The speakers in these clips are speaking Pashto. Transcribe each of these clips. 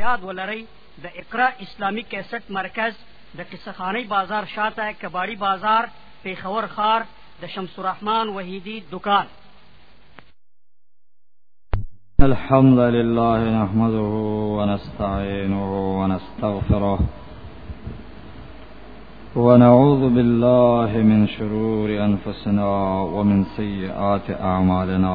یاد ولرئ د اقرا اسلامی کیسټ مرکز د قصخانی بازار شاته کباړی بازار پیښور خار د شمس الرحمن وحیدی دکان الحمد لله نحمده ونستعينه ونستغفره ونعوذ بالله من شرور أنفسنا ومن سيئات أعمالنا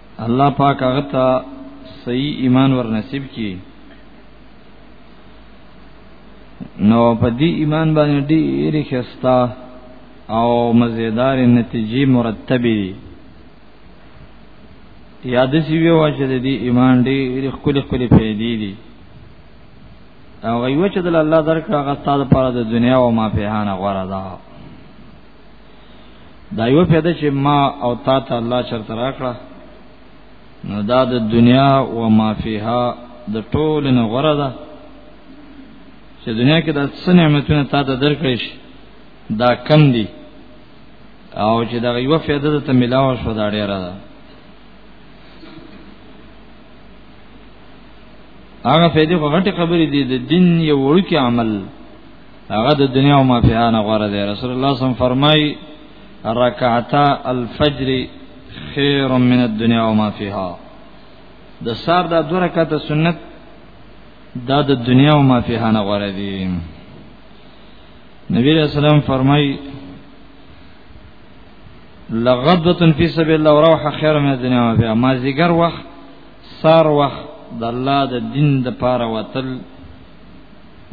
الله پاک هغه ته صحیح ایمان ور نصیب کړي نو په دې ایمان باندې ډېر خستا او مزیدار نتیجې مرتبې دي یاد سی وی واشه د دې ایمان ډېر خپل خپل پیدې دي او ایو چې د الله درکړه هغه ستاسو لپاره د دنیا او ما په هانه غوړه ده دا یو پیدا چې ما او تا ته الله چرته راکړه نو دا د دنیا او ما فیها د ټول نه غره ده چې دنیا کې د څه نعمتونه تا ته درکړې شي دا کم دي او چې دا یو فایده ته ملاو شو دا ډیره ده هغه فایده خو غټه خبرې دي د دین یو وړوکی عمل هغه د دنیا او ما فيها نه غوړه دی رسول الله صم فرمای رکعتا الفجر خیر من الدنيا وما فيها د سار دا دوه رکعات سنت دا د دنیا او ما فيها نه غوړه دی نبی رسول الله فرمای لغدوه فی سبیل الله او روح خیر من الدنيا وما فيها ما زیګر وخت سار وخت د الله د دین د پاره وتل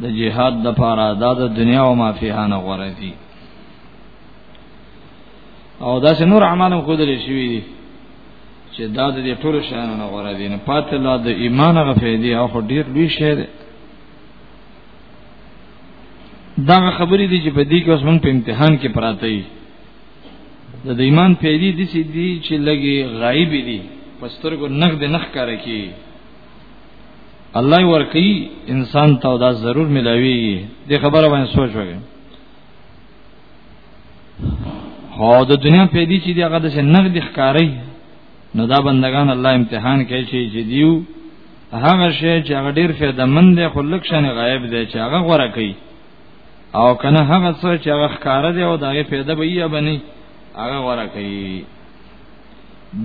د جهاد د پاره دا د دنیا او ما فيها نه غوړې دي او دا چې نور اعمالم خو درې شوی دي چې دا د دې ټولو شانو نه غوړې دي نه پاتې لا د ایمان غفې دي او خو ډیر لوی شی دی دا خبرې دي چې په دې کې اوس موږ په امتحان کې پراته یو د د ایمان پیدي د سې دي چې لګي غایب دي پسترګو نغد نخ کار کوي الله ورکی انسان ته دا ضرور ملاوي دې خبره باندې سوچ وکړي هو د دنیا په دې چې دغه د نقد ښکاری نو دا بندگان الله امتحان کوي چې جديو هغه شی چې هغه ډیر فایده مند دی خو لکشن غایب دی چې هغه غوړه کوي او کنه هغه څه چې هغه ښکار دی او دغه فایده به یې بني هغه غوړه کوي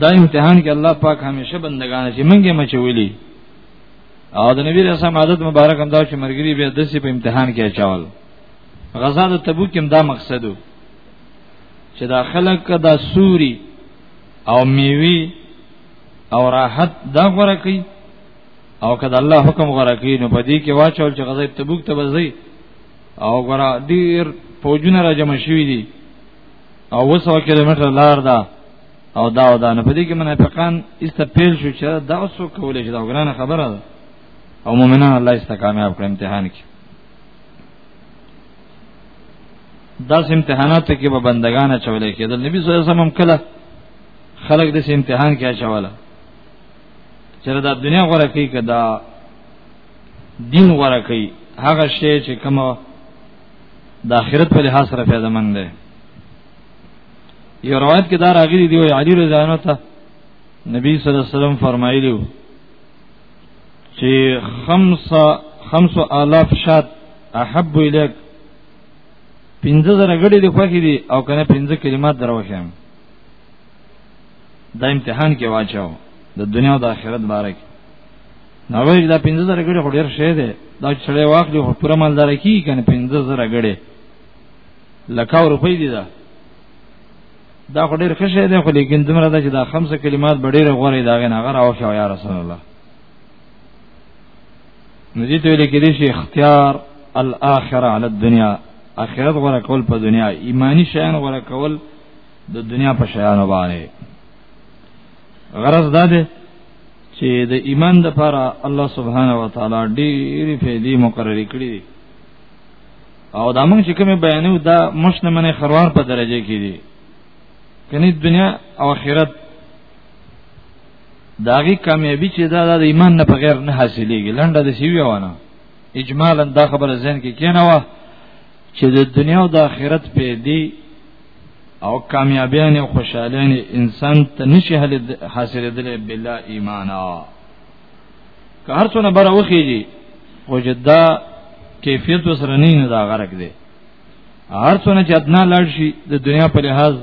دا امتحان کې الله پاک همیشه بندگان چې منګه مچولي او د نبی رسول الله عادت مبارک هم دا چې مرګري به د سې په امتحان کې اچول غزا د تبوک هم دا مقصدو چې دا خلک دا سوري او میوي او راحت دا غره کوي او کله الله حکم غره کوي نو په دې کې واچول چې غزا تبوک ته وځي او غره ډیر فوجونه را جمع شوي دي او وسو کیلومتر لار ده او دا او دا نه پدې کې منافقان ایسته پیل شو چې دا اوسو کولې چې دا ګرانه خبره ده او مؤمنان الله ایسته کامیاب کړ امتحان کې دا امتحانات کې به بندگان چولې کېدل نبی صلی الله علیه وسلم کله خلق د امتحان کې اچوله چې دا دنیا غره کوي کدا دین غره کوي هغه شی چې کومه د آخرت په لحاظ سره فائدہ مند دی یو روایت کې دا راغلی دی علی رضی الله عنه نبی صلی الله علیه وسلم فرمایلی وو چې خمس خمس آلاف شات احب الیک پنځه زره غړي دی خوخي دي او کنه پنځه کلمات دروښم دا امتحان کې واچاو د دنیا او د آخرت باره کې نو وایي دا 15000 غړي خو ډیر شه دی دا چې له واخلي خو پوره مالدار کی کنه 15000 غړي لکه روپۍ دي دا دا خو ډیر خشه دی خو لیکن دمر دا چې دا خمسه کلمات ډیر غوړې دا غنه غره او شو یا رسول الله نو دې ته لیکې دي شي اختیار الاخره علی الدنیا اخرت غره کول په دنیا ایمانی شیان غره کول د دنیا په شیانو باندې غرض دا ده چې د ایمان د لپاره الله سبحانه و تعالی ډېری فائدې مقرر کړې دي او دا موږ چې کوم بیانو دا مشنه منه خروار په درجه کې دي کني دنیا او آخرت داغي کامیابی چې دا د ایمان نه بغیر نه حاصلېږي لنډه د سی ویونه اجمالا دا خبره ځین کې کینه وا چې د دنیا او د آخرت په دې او کامیابیان او خوشالین انسان ته نشي حاصل دي بلا ایمان که هر څونه بره وخیږي او جدا کیفیت وسره نه دا غرق دي هر څونه چې ادنا لاړ شي د دنیا په لحاظ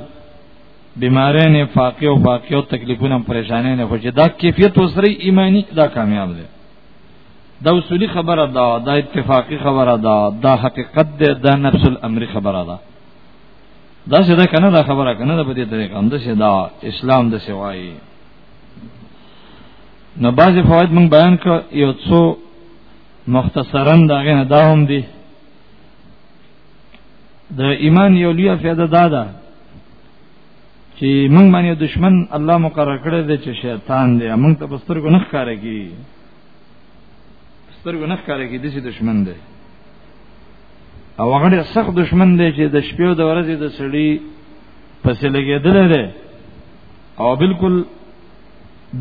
بیمارې نه فاقې او باقې او تکلیفونه پریشانې نه خوشي دا کیفیت وسره ایمانی دا کامیاب دي دا اصولی خبره دا دا اتفاقی خبره دا دا حقیقت ده دا نفس الامر خبره ده دا څه ده کنه دا خبره کنه دا په دې طریقه هم ده چې دا اسلام د سوای نو بعض فواید موږ بیان کړ یو څو مختصرا دا غنه دا هم دي د ایمان یو لوی فائدہ دا ده چې موږ باندې دشمن الله مقرر کړی دی چې شیطان دی موږ ته بستر کو نخ کارږي سترګو نه ښکارې کې دسی دشمن دی او هغه سخت دشمن دی چې د شپې او د ورځې د سړی پسې لګېدل دی او بالکل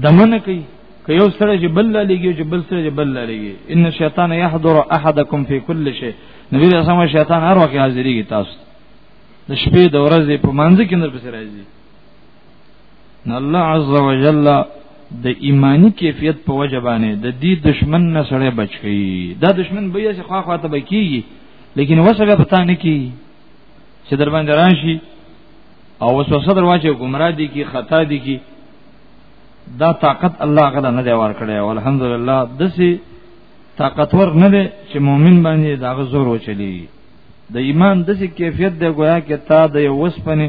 دمنه کوي که یو سره چې بل لګي چې بل سره چې بل لګي ان الشیطان یحضر احدکم فی کل شی نبی رسول الله شیطان هر وخت حاضرېږي تاسو د شپې د ورځې په منځ کې نه پسې راځي الله عز وجل د ایمانی کیفیت په وجه باندې د دې دشمن نه سره بچ کی دا دشمن به یې خوا خوا ته بکیږي لیکن وسره پتا نه کی چې در باندې راشي او وسوسه درواچه گمراه دي کی خطا دي کی دا طاقت الله غلا نه دی ور کړی او الحمدلله دسی طاقتور نه دی چې مؤمن باندې دا غزور وچلی د ایمان دسی کیفیت دی گویا کې تا د یو وسپنه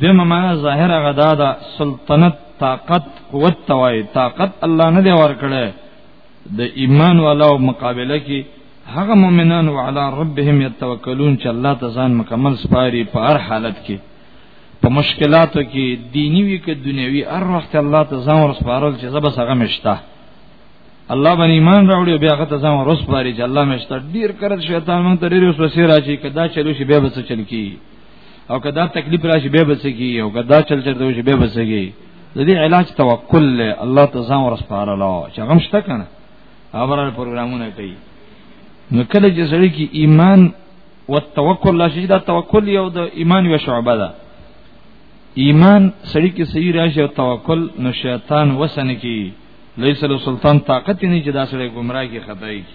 دمه معنا ظاهر غدا دا سلطنت طاقت قوت توای طاقت الله نه دی ورکړي د ایمان والا مقابله کې هغه مؤمنان او علی ربهم یتوکلون چې الله ته ځان مکمل سپاري په هر حالت کې په مشکلاتو کې دینی وی کې دنیوي هر وخت الله ته ځان ورسپارل چې زبر سره مشته الله باندې ایمان راوړي او بیا هغه ته ځان ورسپاري چې الله مشته ډیر کړ شیطان مونږ ته ډیر وسوسه راځي کدا چلو شي بیا بس چل کی او کدا تکلیف راشي به بسګي او کدا چل چل دوی به بسګي د دې علاج توکل له الله ته ځان ورسپاره لا چې هغه مشته کنه خبره پروګرامونه کوي نو کله چې سړی کې ایمان او توکل لا شي دا توکل یو د ایمان یو شعبه ده ایمان سړی کې صحیح راشي او توکل نو شیطان وسنه کې لیس له سلطان طاقت نه چې دا سړی گمراه کې خدای کې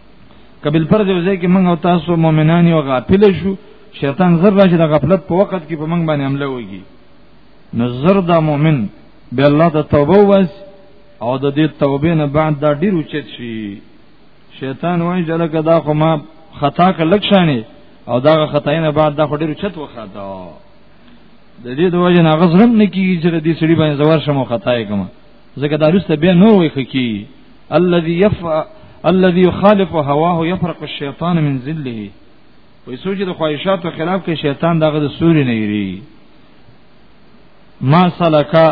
کبل پر دې ځای کې موږ او تاسو مؤمنان یو غافل شو شیطان زر راشي د غفلت په وخت کې په موږ باندې حمله وږي نو زر دا مؤمن به الله ته توبه وس او د دې توبې نه بعد دا ډیر اوچت شي شیطان وایي چې لکه دا خو ما خطا کلک شانه او دا خطا نه بعد دا خو ډیر اوچت وخاته د دې د وجه نه غزرم نه کیږي چې د دې سړي باندې زوار شمو خطا یې کوم ځکه دا رسته به نور وي کی الذي يف الذي يخالف هواه يفرق الشيطان من ذله وې سوچ د خواهشاتو خلاف کې شیطان دغه د سوري نه یری ما سلکا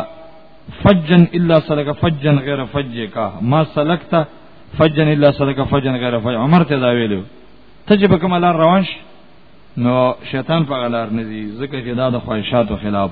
فجن الا سلک فجن غیر فجک ما سلکت فجن الا سلک فجن غیر فج عمر ته دا ویلو ته چې په کوم لار روان شې نو شیطان په غلار نه دی ځکه چې دا د خواهشاتو خلاف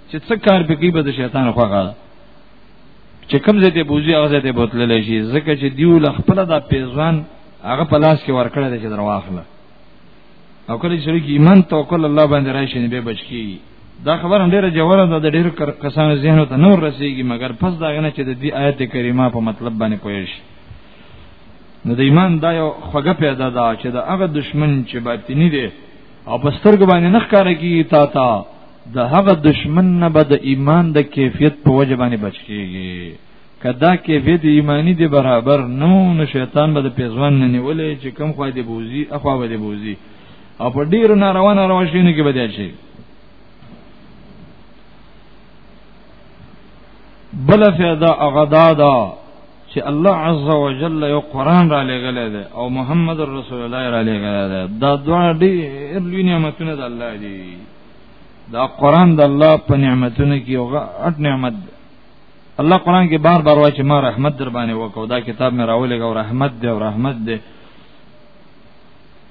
چې څه کار به کوي به د شیطان خوغه چې کوم ځای ته بوزي هغه ځای ته بوتللی شي ځکه چې دیو له خپل د پیزوان هغه په لاس کې ورکړی دی چې درواخله او کله چې شریک ایمان توکل الله باندې راشي نه به بچکی دا خبره ډیره جوړه ده د ډیر کسانو ذهن ته نور رسیږي مګر پس دا غنه چې د دې آیت کریمه په مطلب باندې پوه شي نو د ایمان دا یو خوګه پیدا ده چې دا هغه دشمن چې باطینی دی او په سترګو باندې نخ کار کیږي تا تا د هغه دشمن نه به د ایمان د کیفیت په وجه باندې بچ کیږي کدا کیفیت ایمانی دی برابر نو نو شیطان به د پیزوان نه نیولې چې کم خو دی بوزي اخوا به دی بوزي او په ډیر ناروا ناروا شینو کې به دی شي بل فیدا اغدادا چې الله عز وجل یو قران را لګلې ده او محمد رسول الله را لګلې ده دا دوه ډېر لوی نعمتونه د الله دي دا قران د الله په نعمتونو کې یو غټ نعمت ده الله قران کې بار بار وایي چې ما رحمت در باندې وکاو دا کتاب مې راولې او رحمت دی او رحمت دی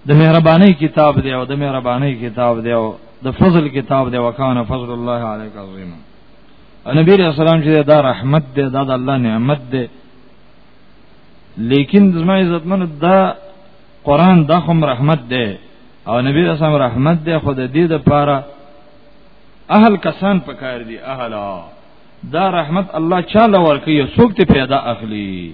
د مهرباني کتاب دی او د مهرباني کتاب دی او د فضل کتاب دی وکانه فضل الله علیک عظیمه نبی علیہ السلام چې دا رحمت دی دا د الله نعمت دی لیکن زما عزتمن دا قران دا هم رحمت دی او نبی علیہ السلام رحمت دی خو د دې لپاره اهل کسان پکار دي اهلا دا رحمت الله چاله ورکي څوک ته پیدا اخلي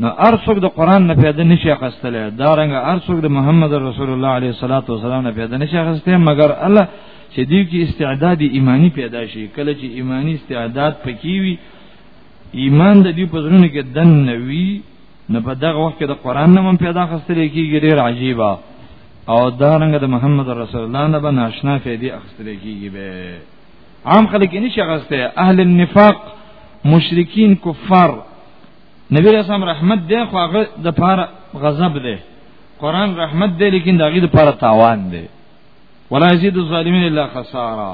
نو ارڅوک د قران نه پیدا نشي اخستل دا رنګ ارڅوک د محمد رسول الله علیه الصلاۃ والسلام نه پیدا نشي اخستل مګر الله چې دی کې استعداد ایمانی پیدا شي کله چې ایمانی استعداد پکې وي ایمان د دې پزرونه کې دن نوي نه په دغه وخت کې د قران نه هم پیدا خستل کېږي ډېر عجیبه او دا رنګ د محمد رسول الله نه به ناشنا فیدی اخستل کېږي به عام خلک نشي غسته اهل النفاق مشرکین کفار نبی رسول رحمت دی خو هغه د پاره غضب دی قران رحمت دی لیکن دغه د پاره تاوان دی ولا یزيد الظالمین الا خسارا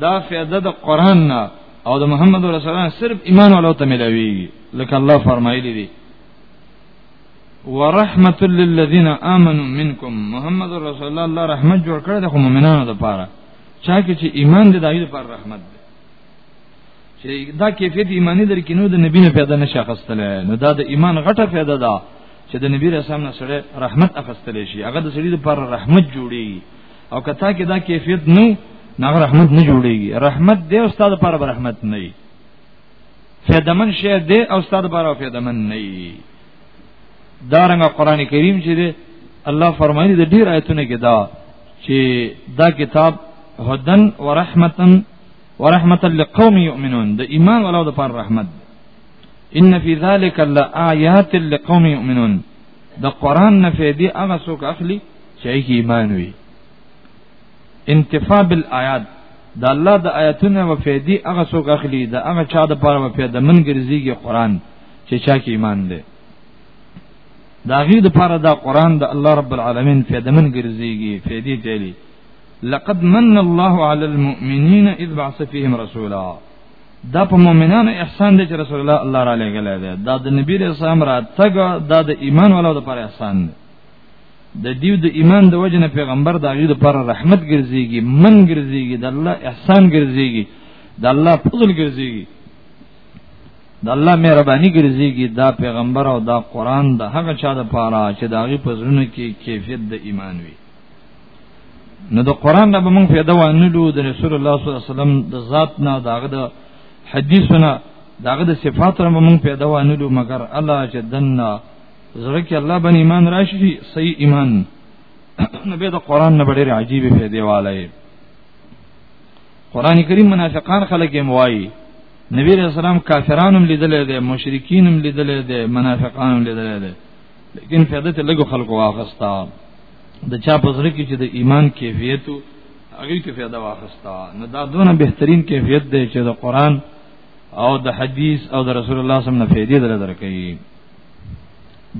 دا فائدہ د قران نه او د محمد رسول الله صرف ایمان ولو ته ملوي لکه الله فرمایلی دی ورحمت للذین آمنوا منکم محمد رسول الله الله رحمت جوړ کړی د مؤمنانو لپاره چا کې چې ایمان دی دایره پر رحمت دی چې دا کیفیت ایمانی در کې نو د نبی نه پیدا نشه خستل نو دا د ایمان غټه پیدا ده چې د نبی رسول الله سره رحمت اخستل شي هغه د سړي لپاره رحمت جوړي او کته کې دا کیفیت نو هغه رحمت نه جوړيږي رحمت دې استاد لپاره رحمت نه وي فیدمن شه دې او استاد لپاره فیدمن نه وي دارنګ قران کریم چې دې الله فرمایي د ډیر آیتونه کې دا چې دا کتاب هدن ورحمتن ورحمت لقوم یؤمنون د ایمان ولو د پر رحمت ان فی ذلک لآیات لقوم یؤمنون د قران نه فیدی هغه څوک اخلي چې کی ایمان وي انتفاع بالآیات د الله د آیاتونو و فیدی هغه څوک اخلي د هغه چا د پر و پیدا من ګرځيږي قران چې چا کی ایمان دی دا غیر د پر دا قران د الله رب العالمین فیدا من ګرځيږي فیدی تیلی لقد من الله على المؤمنين اذ بعث فيهم رسولا دا په مؤمنانو احسان دی چې رسول الله الله را لګلې ده دا د نبی رسول الله را تګ دا د ایمان ولو د پر احسان دی د دیو د ایمان د وجنه پیغمبر د غیر پر رحمت ګرځيږي من ګرځيږي د الله احسان ګرځيږي د الله فضل ګرځيږي د الله مهرباني ګرځيږي دا پیغمبر او دا قران د هغه چا د پاره چې د غیر په زړه کې کیفیت د ایمان وي نو د قران نه به موږ پیدا وانلو د رسول الله صلی الله علیه وسلم د ذات نه داغه د حدیثونه داغه د صفات نه موږ پیدا وانلو مگر الله چې دنا زړه کې الله باندې ایمان راشي صحیح ایمان نو به د قران نه ډېر عجیب پیدا والای قران کریم منافقان خلک یې موایي نبی رسول الله کافرانو لیدل دي مشرکینو لیدل دي منافقانو لیدل دي لیکن فائدہ ته لګو خلکو واخستا د چا په زړه کې چې د ایمان کیفیت هغه ته فائدہ واخستا نو دا دونه بهترین کیفیت دی چې د قران او د حدیث او د رسول الله صلی الله علیه وسلم نه فائدې در درکې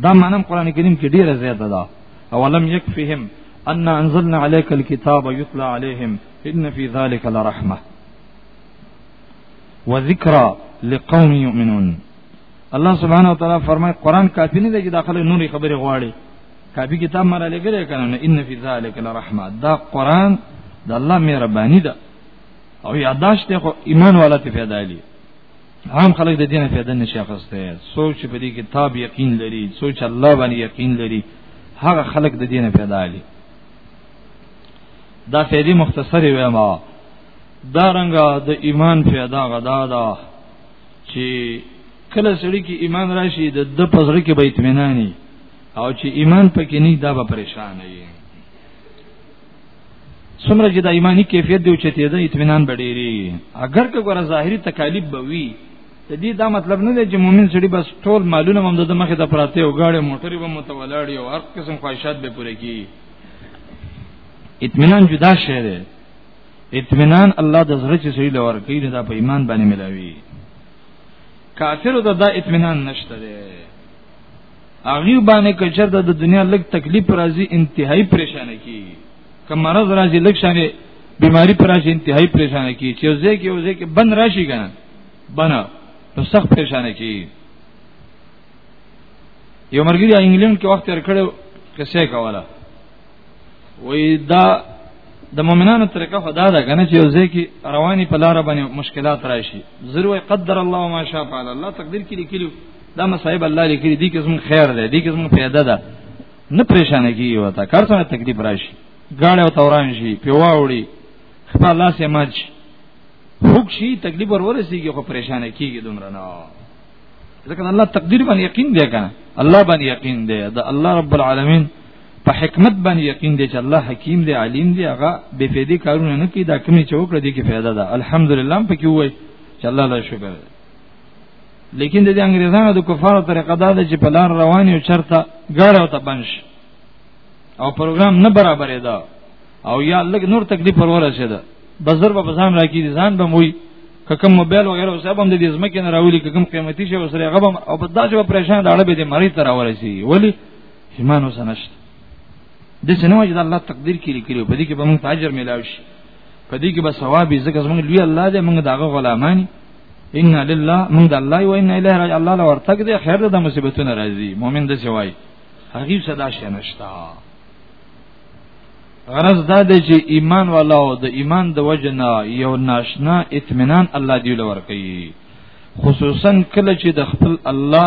دا معنی قران کریم کې ډیره زیاته ده او لم یکفهم ان انزلنا عليك الكتاب يتلى عليهم ان في ذلك لرحمه وذكرى لقوم يؤمنون الله سبحانه وتعالى فرمای قران کافی نه دی چې داخله نوري خبره غواړي کافی کتاب مر علی ګره کنه ان فی ذلک لرحمه دا قران د الله مهربانی ده او یاداشت خو ایمان والا ته پیدا لی عام خلک د دینه پیدا نشي اخسته سوچ په دې کتاب یقین لري سوچ الله باندې یقین لري هغه خلک د دینه پیدا لی دا فیدی مختصری ویما دا رنګه د ایمان پیدا غدا ده چې کله سړی کې ایمان راشي د د پزړه کې به اطمینان او چې ایمان پکې نه دا به پریشان وي څومره چې د ایمانی کیفیت دی چې ته د اطمینان بډېری اگر که ګوره ظاهری تکالیف به وي د دې دا مطلب نه دی چې مؤمن سړي بس ټول مالونه هم د مخې ته پراته او غاړي موټرې به متولاړي او هر قسم خواهشات به پوره کیږي اطمینان جدا شی دی اطمینان الله د زړه چې سړي لور کوي دا په ایمان باندې ملاوي کافر ته دا اطمینان نشته دی هغه باندې کچر د دنیا لګ تکلیف راځي انتهایی پریشانه کی کم مرض راځي لګ شانه بیماری پر راځي انتهایی پریشانه کی چې زه کې وزه کې بند راشي کنه بنا نو سخت پریشانه کی یو مرګ دی انګلند کې وخت تر کړو کسه کوله وې دا د مؤمنانو طریقه خدا ده کنه چې یوځې کې رواني په لار باندې مشکلات راشي ضرور قدر الله ما شاء فعل الله تقدیر کې لیکلو دا مصايب الله لیکلي دي کې زموږ خیر ده دي کې زموږ پیدا ده نه پریشان کیږي وتا کار څنګه تکلیف راشي غاړه او توران شي پیواوړي خپل الله سي ماج حق شي تکلیف ورورسیږي خو پریشان کیږي دومره نه ځکه الله تقدیر باندې یقین دی کنه الله باندې یقین دی دا الله رب العالمین په حکمت باندې یقین دی چې الله حکیم دی علیم دی هغه بے فیدی کارونه نه کوي دا کمی چې وکړه دي کې فایده ده الحمدلله په کې وای چې الله له شکر لیکن د انګریزانو د کفارو طریقه دا ده چې په لار روان یو چرته ګړ او تبنش او پروګرام نه برابرې ده او یا لګ نور تکلیف ورور شه ده بزر په بزان راکی دي ځان به موي ککم موبایل وغیرہ اوس هم د دې زمکه نه راولي ککم قیمتي شی وسره غبم او په داسې پریشان دا اړه به دې مریض تر اورسي ولی ایمان اوس نشته د څنګه وجد الله تقدیر کې لیکلو په دې کې به موږ تاجر ملاوي شي په دې کې به ثواب یې ځکه موږ لوی الله دې موږ داغه غلامان ان لله موږ د الله او ان الیه راج الله لور تک دې خیر د مصیبتونو راځي مؤمن دې سوای هغه صدا شې نشتا غرض دا دی چې ایمان والا او د ایمان د وجنا یو ناشنا اطمینان الله دی لور کوي خصوصا کله چې د خپل الله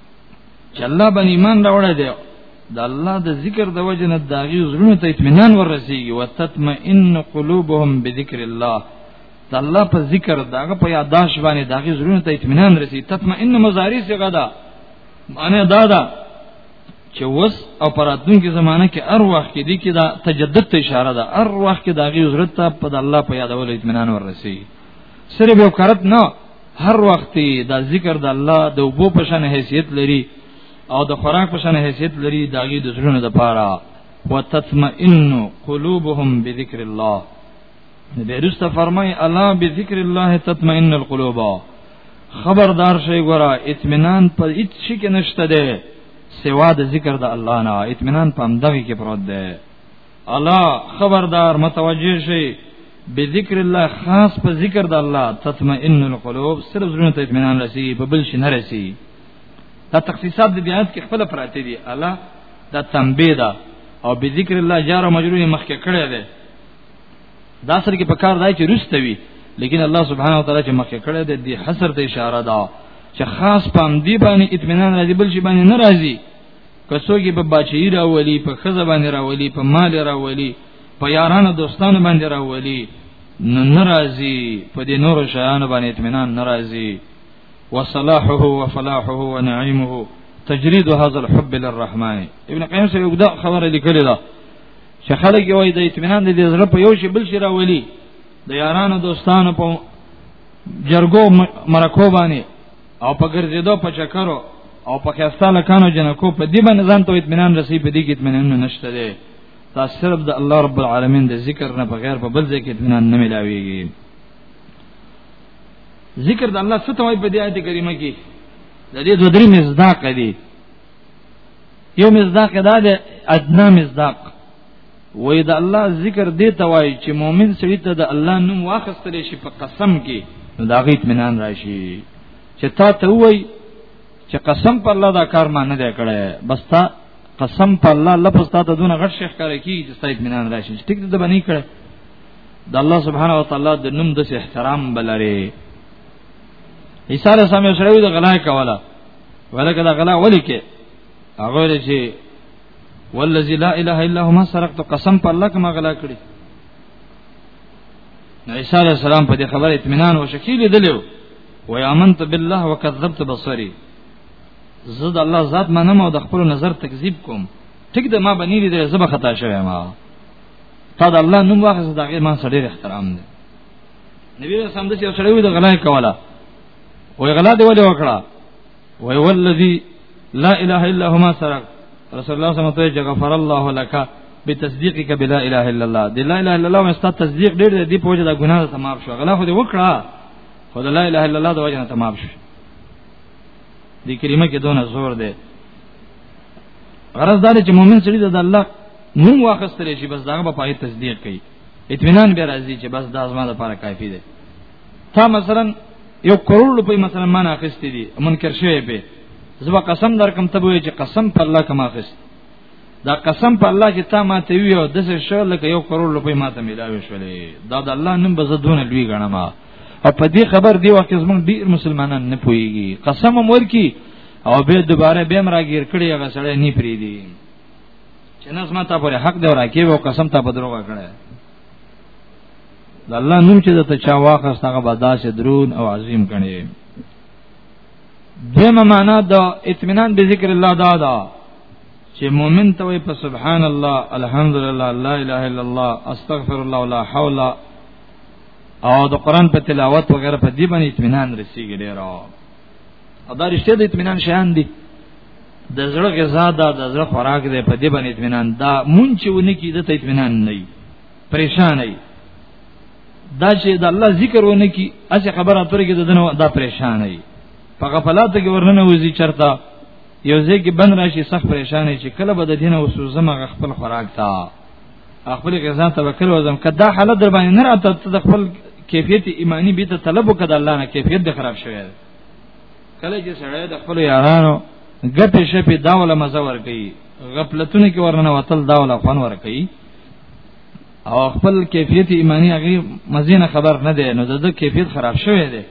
چې الله باندې ایمان راوړی دی د الله د ذکر د وجه نه داغي زړونو ته اطمینان ورسیږي وتطمئن قلوبهم بذکر الله د الله په ذکر داغه په یاداش باندې داغي زړونو ته اطمینان رسیږي تطمئن مضاری څنګه ده معنی دا ده چې وس او پراتونکو زمانہ کې ار وخت کې دي کې دا تجدد ته اشاره ده ار وخت کې داغي زړه ته په الله په یادولو اطمینان ورسیږي سره به کرت نه هر وخت دا ذکر د الله د وبو په شان حیثیت لري او د خوراک په شان حیثیت لري داغي د زړونو د پاره وتطمئن قلوبهم بذکر الله بیرست فرمای الله بذکر الله تطمئن القلوب خبردار شي ګورا اطمینان په هیڅ شي کې نشته ده سوا د ذکر د الله نه اطمینان په همدغه کې پروت ده الا خبردار متوجه شي بذکر الله خاص په ذکر د الله تطمئن القلوب صرف زړه ته اطمینان رسی په بل شي نه رسی دا تخصیصات د بیات کې خپل پراته دي الا دا تنبیه ده او بذکر الله جار مجرور مخکې کړی دی دا سره کې په کار دی چې رستوي لیکن الله سبحانه و تعالی چې مخکې کړی دی د حسر ته اشاره ده چې خاص پام دی باندې اطمینان راځي بل شي باندې ناراضي کڅوګي په بچی راولي په خزه باندې راولي په مال راولي په یارانو دوستانو باندې راولي نو ناراضي په دې نور شیانو باندې اطمینان ناراضي وصلاحه وفلاحه ونعيمه تجريد هذا الحب للرحمن ابن قيم سره یو دا خبره لیکلې ده چې خلک یو د اطمینان د زړه په یو شی بل شي راولي د یارانو دوستانو په جرګو مرکو باندې او په ګرځېدو په چکرو او په خیاستا لکانو جنکو په دې باندې ځان ته اطمینان رسي په دې کې اطمینان نشته دی تاسو صرف د الله رب العالمین د ذکر نه بغیر په بل ځای کې اطمینان نه ملاويږي ذکر د الله ستوي په دې آیت کریمه کې د دې دوه درې مصداق دي یو مصداق دا ده ادنا مصداق وې د الله ذکر دې توای چې مؤمن سړي ته د الله نوم واخستل شي په قسم کې نو دا غي اطمینان راشي چې تا ته وای چې قسم په الله دا کار ما نه دی کړی بس تا قسم په الله لفظ تا ته دون غټ شیخ کار کی چې ستا اطمینان راشي چې ټیک دې بنې کړی د الله سبحانه و تعالی د نوم د احترام بلره عیسی علیه السلام سره د غلا کوله ولکه دا غلا ولیکه هغه چې والذي لا اله الا هو ما سرقت قسم په الله کما غلا کړی عیسی علی السلام په دې خبره اطمینان او شکیل دلیو و یامنت بالله وکذبت بصری زه د الله ذات منم او د خپل نظر تکذیب کوم ټیک د ما بنی دې زبه خطا شوی ما تا د الله نوم واخص دغه ما سړي احترام دی نبی رسول الله چې سړی وي د غلا کوله وای غلا دی ولې وکړه وی والذی لا اله الا هو ما سره رسول الله صلی الله علیه وسلم غفر الله لك بتصدیقک بلا اله الا الله د لا اله الا الله مستا تصدیق ډیر دی په وجه د ګناه ته معاف شو غلا خو دې وکړه خو د لا اله الا الله د وجه ته معاف شو دې کلمه کې دونه زور دی غرض دا چې مؤمن سړي د الله نوم واخستل شي بس داغه په پای تصدیق کوي اطمینان به راځي چې بس دا زما لپاره کافی دی تا مثلا یو کروڑ روپۍ مثلا ما نه اخیستې دي منکر شوی به زما قسم در کوم ته وایي چې قسم په الله کما اخیست دا قسم په الله چې تا ما ته ویو د څه شو لکه یو کروڑ روپۍ ما ته ملاوي شولې دا د الله نن به زدونه لوی غنم او په دې خبر دی وخت زمونږ ډیر مسلمانان نه پويږي قسم مور کی او به دوباره به مراګیر کړي هغه سره نه پری دي چې نس ما ته پر حق دی راکې وو قسم ته بدروغه کړي د الله نوم چې د تچا واخست هغه بداس درون او عظیم کړي دمه معنا د اطمینان به ذکر الله دا دا چې مؤمن ته په سبحان الله الحمدلله لا اله الا الله استغفر الله ولا حول او د قران په تلاوت وغیرہ په دې باندې اطمینان رسیږي ډیر او دا رښتیا د اطمینان شیان دي د زړه غذا ده د زړه خوراک ده په دې باندې اطمینان دا مونږ چې ونی کی د اطمینان نه پریشان ای دا چې د الله ذکر ونه کی اسی خبره اترې کې د دنو دا پریشان ای په غفلات کې ورننه وځي چرتا یو ځای کې بند راشي سخت پریشان ای چې کله به د دین او سوزمه خپل خوراک تا خپل غذا توکل وزم کدا حالت در باندې نه راته د خپل کیفیت ایمانی به ته طلب وکړه الله نه کیفیت د خراب شوی کله چې سړی د خپل یارانو ګټه شپې داوله مزه ور کوي غفلتونه کې ورننه وتل داوله خوان ور کوي او خپل کیفیت ایمانی هغه مزینه خبر نه دی نو د کیفیت خراب شوی دی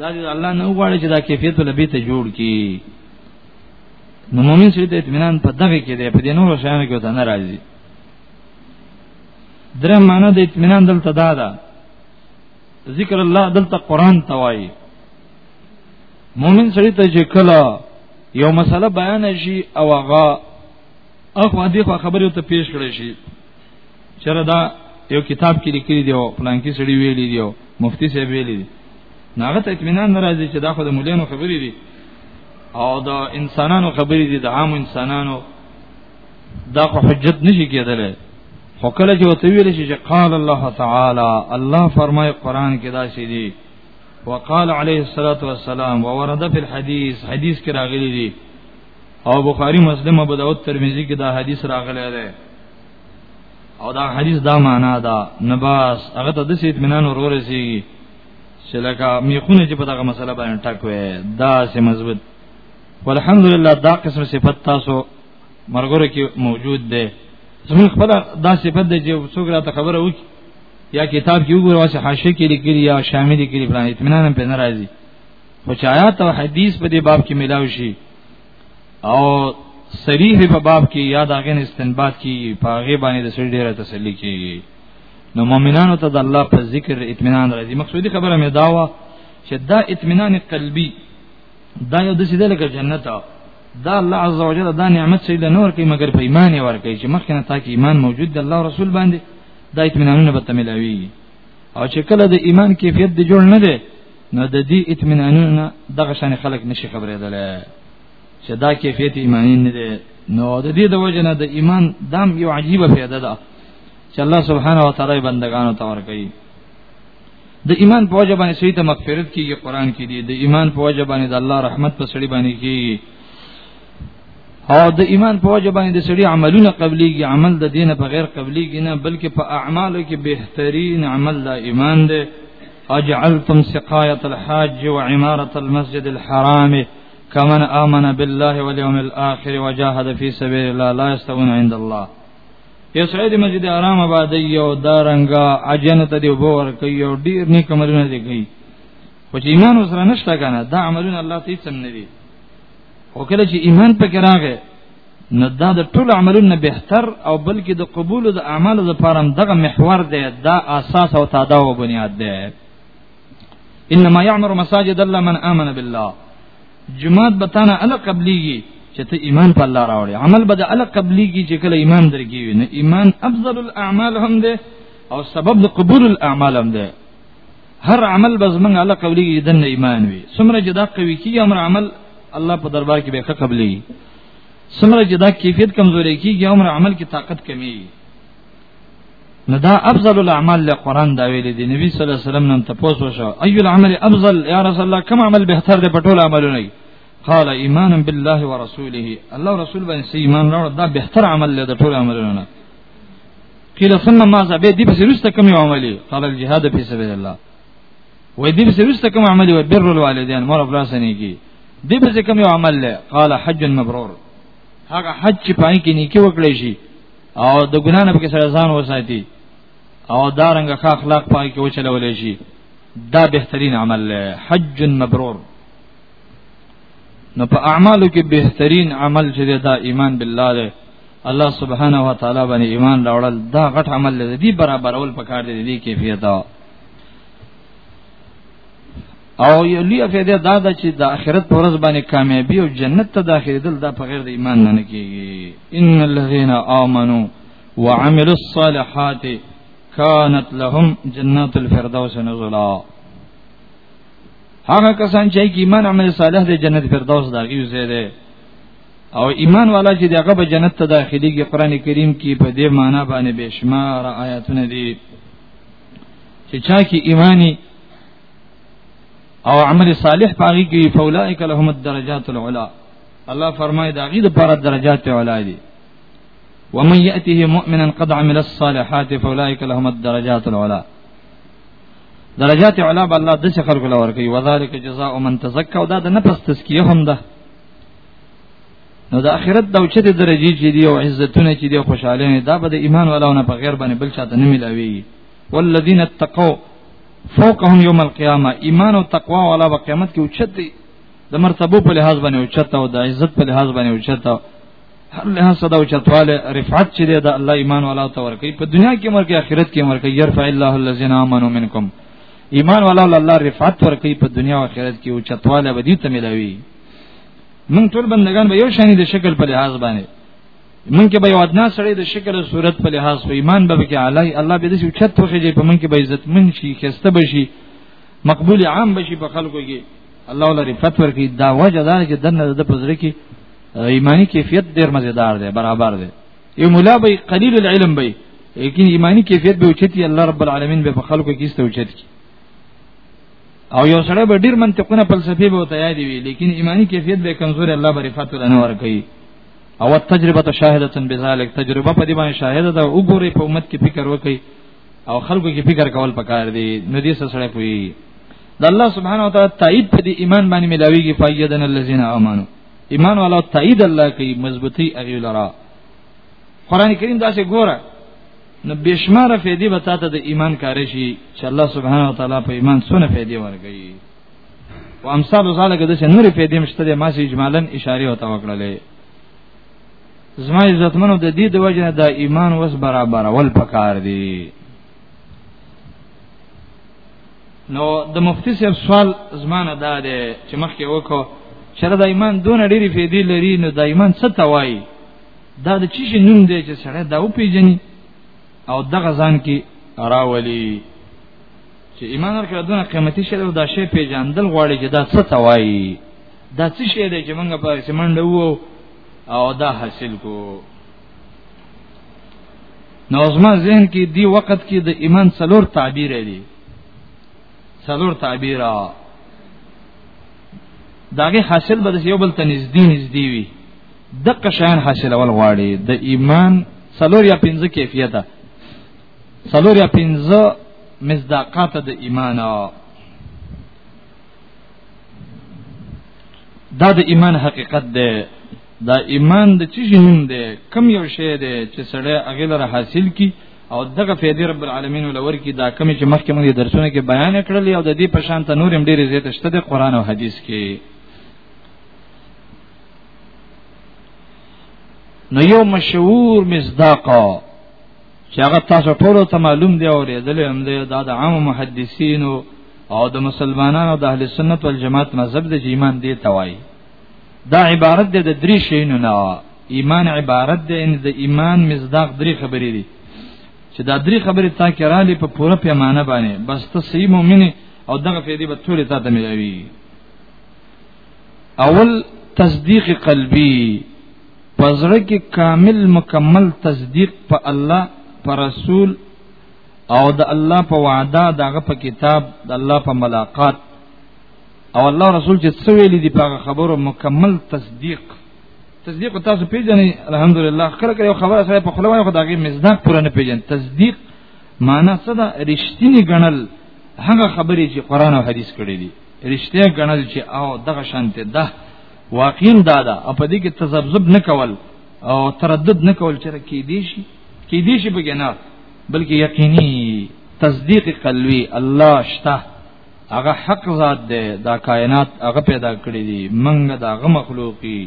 دا دی الله نه غواړي چې دا کیفیت له بیت جوړ کی نو مومن سره د اطمینان په دغه کې دی په دې نور شان کې وته ناراضي درې معنی د اطمینان دلته دا ده ذکر الله دلته قران توای مومن سره ته چې کله یو مسله بیان شي او هغه اخو دې خو خبرې ته پیش کړې شي چر دا یو کتاب کې لیکلي دی او پلان کې سړي ویلي دی او مفتی صاحب ویلي دی ناغه ته اطمینان ناراضي چې دا خو د مولانو خبرې دي او دا انسانانو خبرې دي د عام انسانانو دا خو حجت نشي کېدلی خو کله چې وته ویل شي چې قال الله تعالی الله فرمای قران کې دا شي دي وقال عليه الصلاه والسلام وورد في الحديث حديث کې راغلي دي او بخاری مسلم ابو داود ترمذی کې دا حدیث راغلی دی او دا حدیث دا معنا دا نباس هغه ته د سید منان ورور سي چې لکه میخونه چې په دغه مسله باندې ټاک وې دا سه مضبوط والحمدلله دا قسم صفات تاسو مرګره کې موجود ده زمون خپل دا صفات د جو څوګ را ته خبره وکي یا کتاب کې وګورئ واسه حاشیه کې لیکلي یا شامل کې لیکلي اطمینان په ناراضي خو چې آیات او حدیث په دې باب کې ملاوي شي او صریح په باب کې یاد اغین استنباط کی پاغه باندې د سړي ډیره تسلی کیږي نو مؤمنانو ته د الله په ذکر اطمینان راځي مقصودی خبره مې داوا چې دا اطمینان قلبي دا یو د سیده لکه جنت دا الله عز وجل دا نعمت چې د نور کې مگر په ایمان ور کوي چې مخکنه تا کې ایمان موجود د الله رسول باندې دا اطمینانونه به تملاوي او چې کله د ایمان کیفیت دی جوړ نه دی نو د دې اطمینانونه دغه شان خلک نشي خبرېدل چې دا کیفیت ایمانی نه دی نو د دې د وجه نه د ایمان دام یو عجیبه فایده ده چې الله سبحانه و تعالی بندگانو ته ورکړي د ایمان په وجه باندې سړي ته مغفرت کیږي قران کې دی د ایمان په وجه باندې د الله رحمت په سړي باندې کیږي او د ایمان په وجه باندې د سړي عملونه قبليږي عمل د دینه په غیر قبليږي نه بلکې په اعمالو کې بهترین عمل د ایمان دی اجعلتم سقایت الحاج وعمارة المسجد الحرام كمن آمن بالله واليوم الآخر وجاهد في سبيل الله لا يستوون عند الله یو سعید مسجد حرام آباد یو دارنګا اجنه ته دی وبور کوي او ډیر نیک عملونه دي کوي خو چې ایمان وسره نشته کنه دا عملونه الله ته هیڅ نه دي او کله چې ایمان پکې راغی نو دا د ټول عملونو بهتر او بلکې د قبول د اعمالو لپاره دغه محور دی دا اساس او تادا او بنیاد دی انما يعمر مساجد الله من امن بالله جمعات بتانه ال قبليږي چې ته ایمان په الله راوړې عمل به د ال قبليږي چې کله ایمان درګي نه ایمان افضل الاعمال هم دی او سبب د قبول الاعمال هم دی هر عمل بس موږ الله قبلي دنه ایمان وي سمره جدا قوي کی امر عمل الله په دربار کې به قبلي سمره جدا کیفیت کمزوري کیږي امر عمل کې طاقت کمی نو دا افضل الاعمال له قران دا ویل دي نبی صلی الله علیه وسلم نن تاسو وشو اي العمل افضل یا رسول الله کوم عمل بهتر دی په ټول عملونه قال ایمان بالله ورسوله الله رسول باندې ایمان راوړ دا بهتر عمل له ټول عملونه قیل ثم ماذا به دې په سرسته کوم عملي قال الجهاد فی سبیل الله وې دې په سرسته کوم عملي و بر الوالدین مور افلا سنې کی دې په کوم عمل له قال حج مبرور هغه حج چې پای کې نیکی وکړې شي او د ګنا نه به سره ځان وساتي او دارنګ ښه اخلاق پای کې وچلولې شي دا بهترین عمل حج مبرور نو په اعمالو کې بهترین عمل چې دا ایمان بالله دی الله سبحانه و تعالی باندې ایمان راوړل دا غټ عمل دی دی برابرول پکار دی دی کیفیت دا او یلی افیده دا د چې د آخرت پر ورځ باندې کامیابی او جنت ته داخليدل دا په غیر د ایمان نه کیږي ان الذين امنوا وعملوا الصالحات كانت لهم جنات الفردوس نزلا هغه کسان چې کی ایمان عمل صالح د جنت فردوس دا غیو زیاده او ایمان والا چې دغه به جنت ته داخليږي قران کریم کې په دې معنی باندې بشمار آیاتونه دي چې چا کې ایمانی او عمل صالح پاږي کې فولائک لهم الدرجات العلا الله فرمایي دا غي د پر درجات علا دي ومن يأته مؤمنا قد عمل الصالحات فأولئك لهم الدرجات العلى درجات علا به الله د څه خلق لور کوي وذالک جزاء من تزکا او دا د نفس تزکیه هم ده نو د اخرت د اوچته درجه چې دی او عزتونه چې دی خوشاله نه دا به د ایمان ولاونه په غیر باندې بل چاته نه ملاوي والذین اتقوا فوقهم یوم القیامه ایمان او تقوا والا په قیامت کې اوچته د مرتبه په لحاظ باندې اوچته او د عزت په لحاظ باندې اوچته هم له صدا او چتواله رفعت چې د الله ایمان والا ته ورکي په دنیا کې مرګ آخرت کې مرګ يرفع الله الذين امنوا منكم ایمان والا الله رفعت ورکي په دنیا او آخرت کې او چتواله به دې ته ملوي من ټول بندگان به یو شان دي شکل په لحاظ باندې من کې به یو ادنا سړی د شکل او صورت په لحاظ په ایمان به کې علی الله به دې چت وخیږي په من کې به عزت من شي خسته بشي مقبول عام بشي په خلکو کې الله ولا رفعت ورکي دا وجه دا چې دنه د پزره کې ایمانی کیفیت ډیر مزیدار دی برابر دی یو مولا به قلیل العلم به لیکن ایمانی کیفیت به اوچتی الله رب العالمین به په خلکو کې است اوچت کی او یو سره به ډیر منطقونه فلسفي به وتایا دی وی لیکن ایمانی کیفیت به کمزور الله به رفعت الانوار کوي او تجربه شاهده بذلک تجربه په دې باندې شاهده ده وګوري په امت کې فکر وکړي او خلکو کې فکر کول پکار دی نو دې سره کوي د الله سبحانه وتعالى تایید په دې ایمان باندې ملاويږي فایدن الذين امنوا ایمان والا تایید الله کوي مضبوطی اغي لرا قران کریم دا څه ګوره نو بشمار فیدی به تاته د ایمان کار شي چې الله سبحانه وتعالى په ایمان سونه فیدی ورګي او امثال زاله کې د نور فیدی مشته د ماسي اجمالا اشاره او توکړلې زما عزتمنو د دې د وجه د ایمان وس برابر ول پکار دي نو د مفتی صاحب سوال زمانه دا ده چې مخکې وکړو چې دا ایمان دون ډېری فیدی لري نو دا ایمان څه توای دا د چی شي نوم دی چې سره دا او پیجنې او دغه ځان کې راولي چې ایمان ورکړه دونه قیمتي شی دا شی پیجاندل غواړي چې دا څه توای دا څه شی دی چې موږ په سیمنډ وو او دا حاصل کو نو زما ذهن کې دی وخت کې د ایمان څلور تعبیر دی څلور تعبیر داګه حاصل به یو بل ته نږدې نږدې وي د قشان حاصل اول غواړي د ایمان څلور یا پنځه کیفیت څلور یا پنځه مصداقات د ایمان دا د ایمان حقیقت دی دا ایمان د چی جنون دی کم یو شی دی چې سړی هغه لره حاصل کی او دغه فیدی رب العالمین ولور کی دا کمی چې مخکې موږ درسونه کې بیان کړل او د دې په شان ته نور هم ډیر زیات شته د قران او حدیث کې نو یو مشهور مصداق چې هغه تاسو ټول ته معلوم دی او ریدل هم دی دا د عام محدثینو او د مسلمانانو د اهل سنت والجماعت مذهب د ایمان دی توای دا عبارت دی د درې شینو نه ایمان عبارت دی ان د ایمان مصداق درې خبرې دي چې دا درې خبرې تا کې را لې په پوره پیمانه باندې بس ته صحیح مؤمن او دغه فیدی به ټول تا ته ملوي اول تصدیق قلبی پزړه کې کامل مکمل تصدیق په الله پر رسول او د الله په وعده دغه په کتاب د الله په ملاقات او الله رسول چې څه ویلي دي په خبرو مکمل تصدیق تصدیق تاسو پیژنئ الحمدلله کله کله خبره سره په خلوه خو دغه مزداق پوره نه پیژن تصدیق معنی څه ده رښتینی ګڼل هغه خبرې چې قران او حدیث کړې دي رشتیا ګڼل چې او دغه شانته ده واقعا دا ده او په دې کې تذبذب نه کول او تردد نه کول چې کې دي شي کې دي شي بګنا بلکې یقیني تصدیق قلوی الله شته هغه حق ذات دی دا کائنات هغه پیدا کړی دی منګه دا غ مخلوقي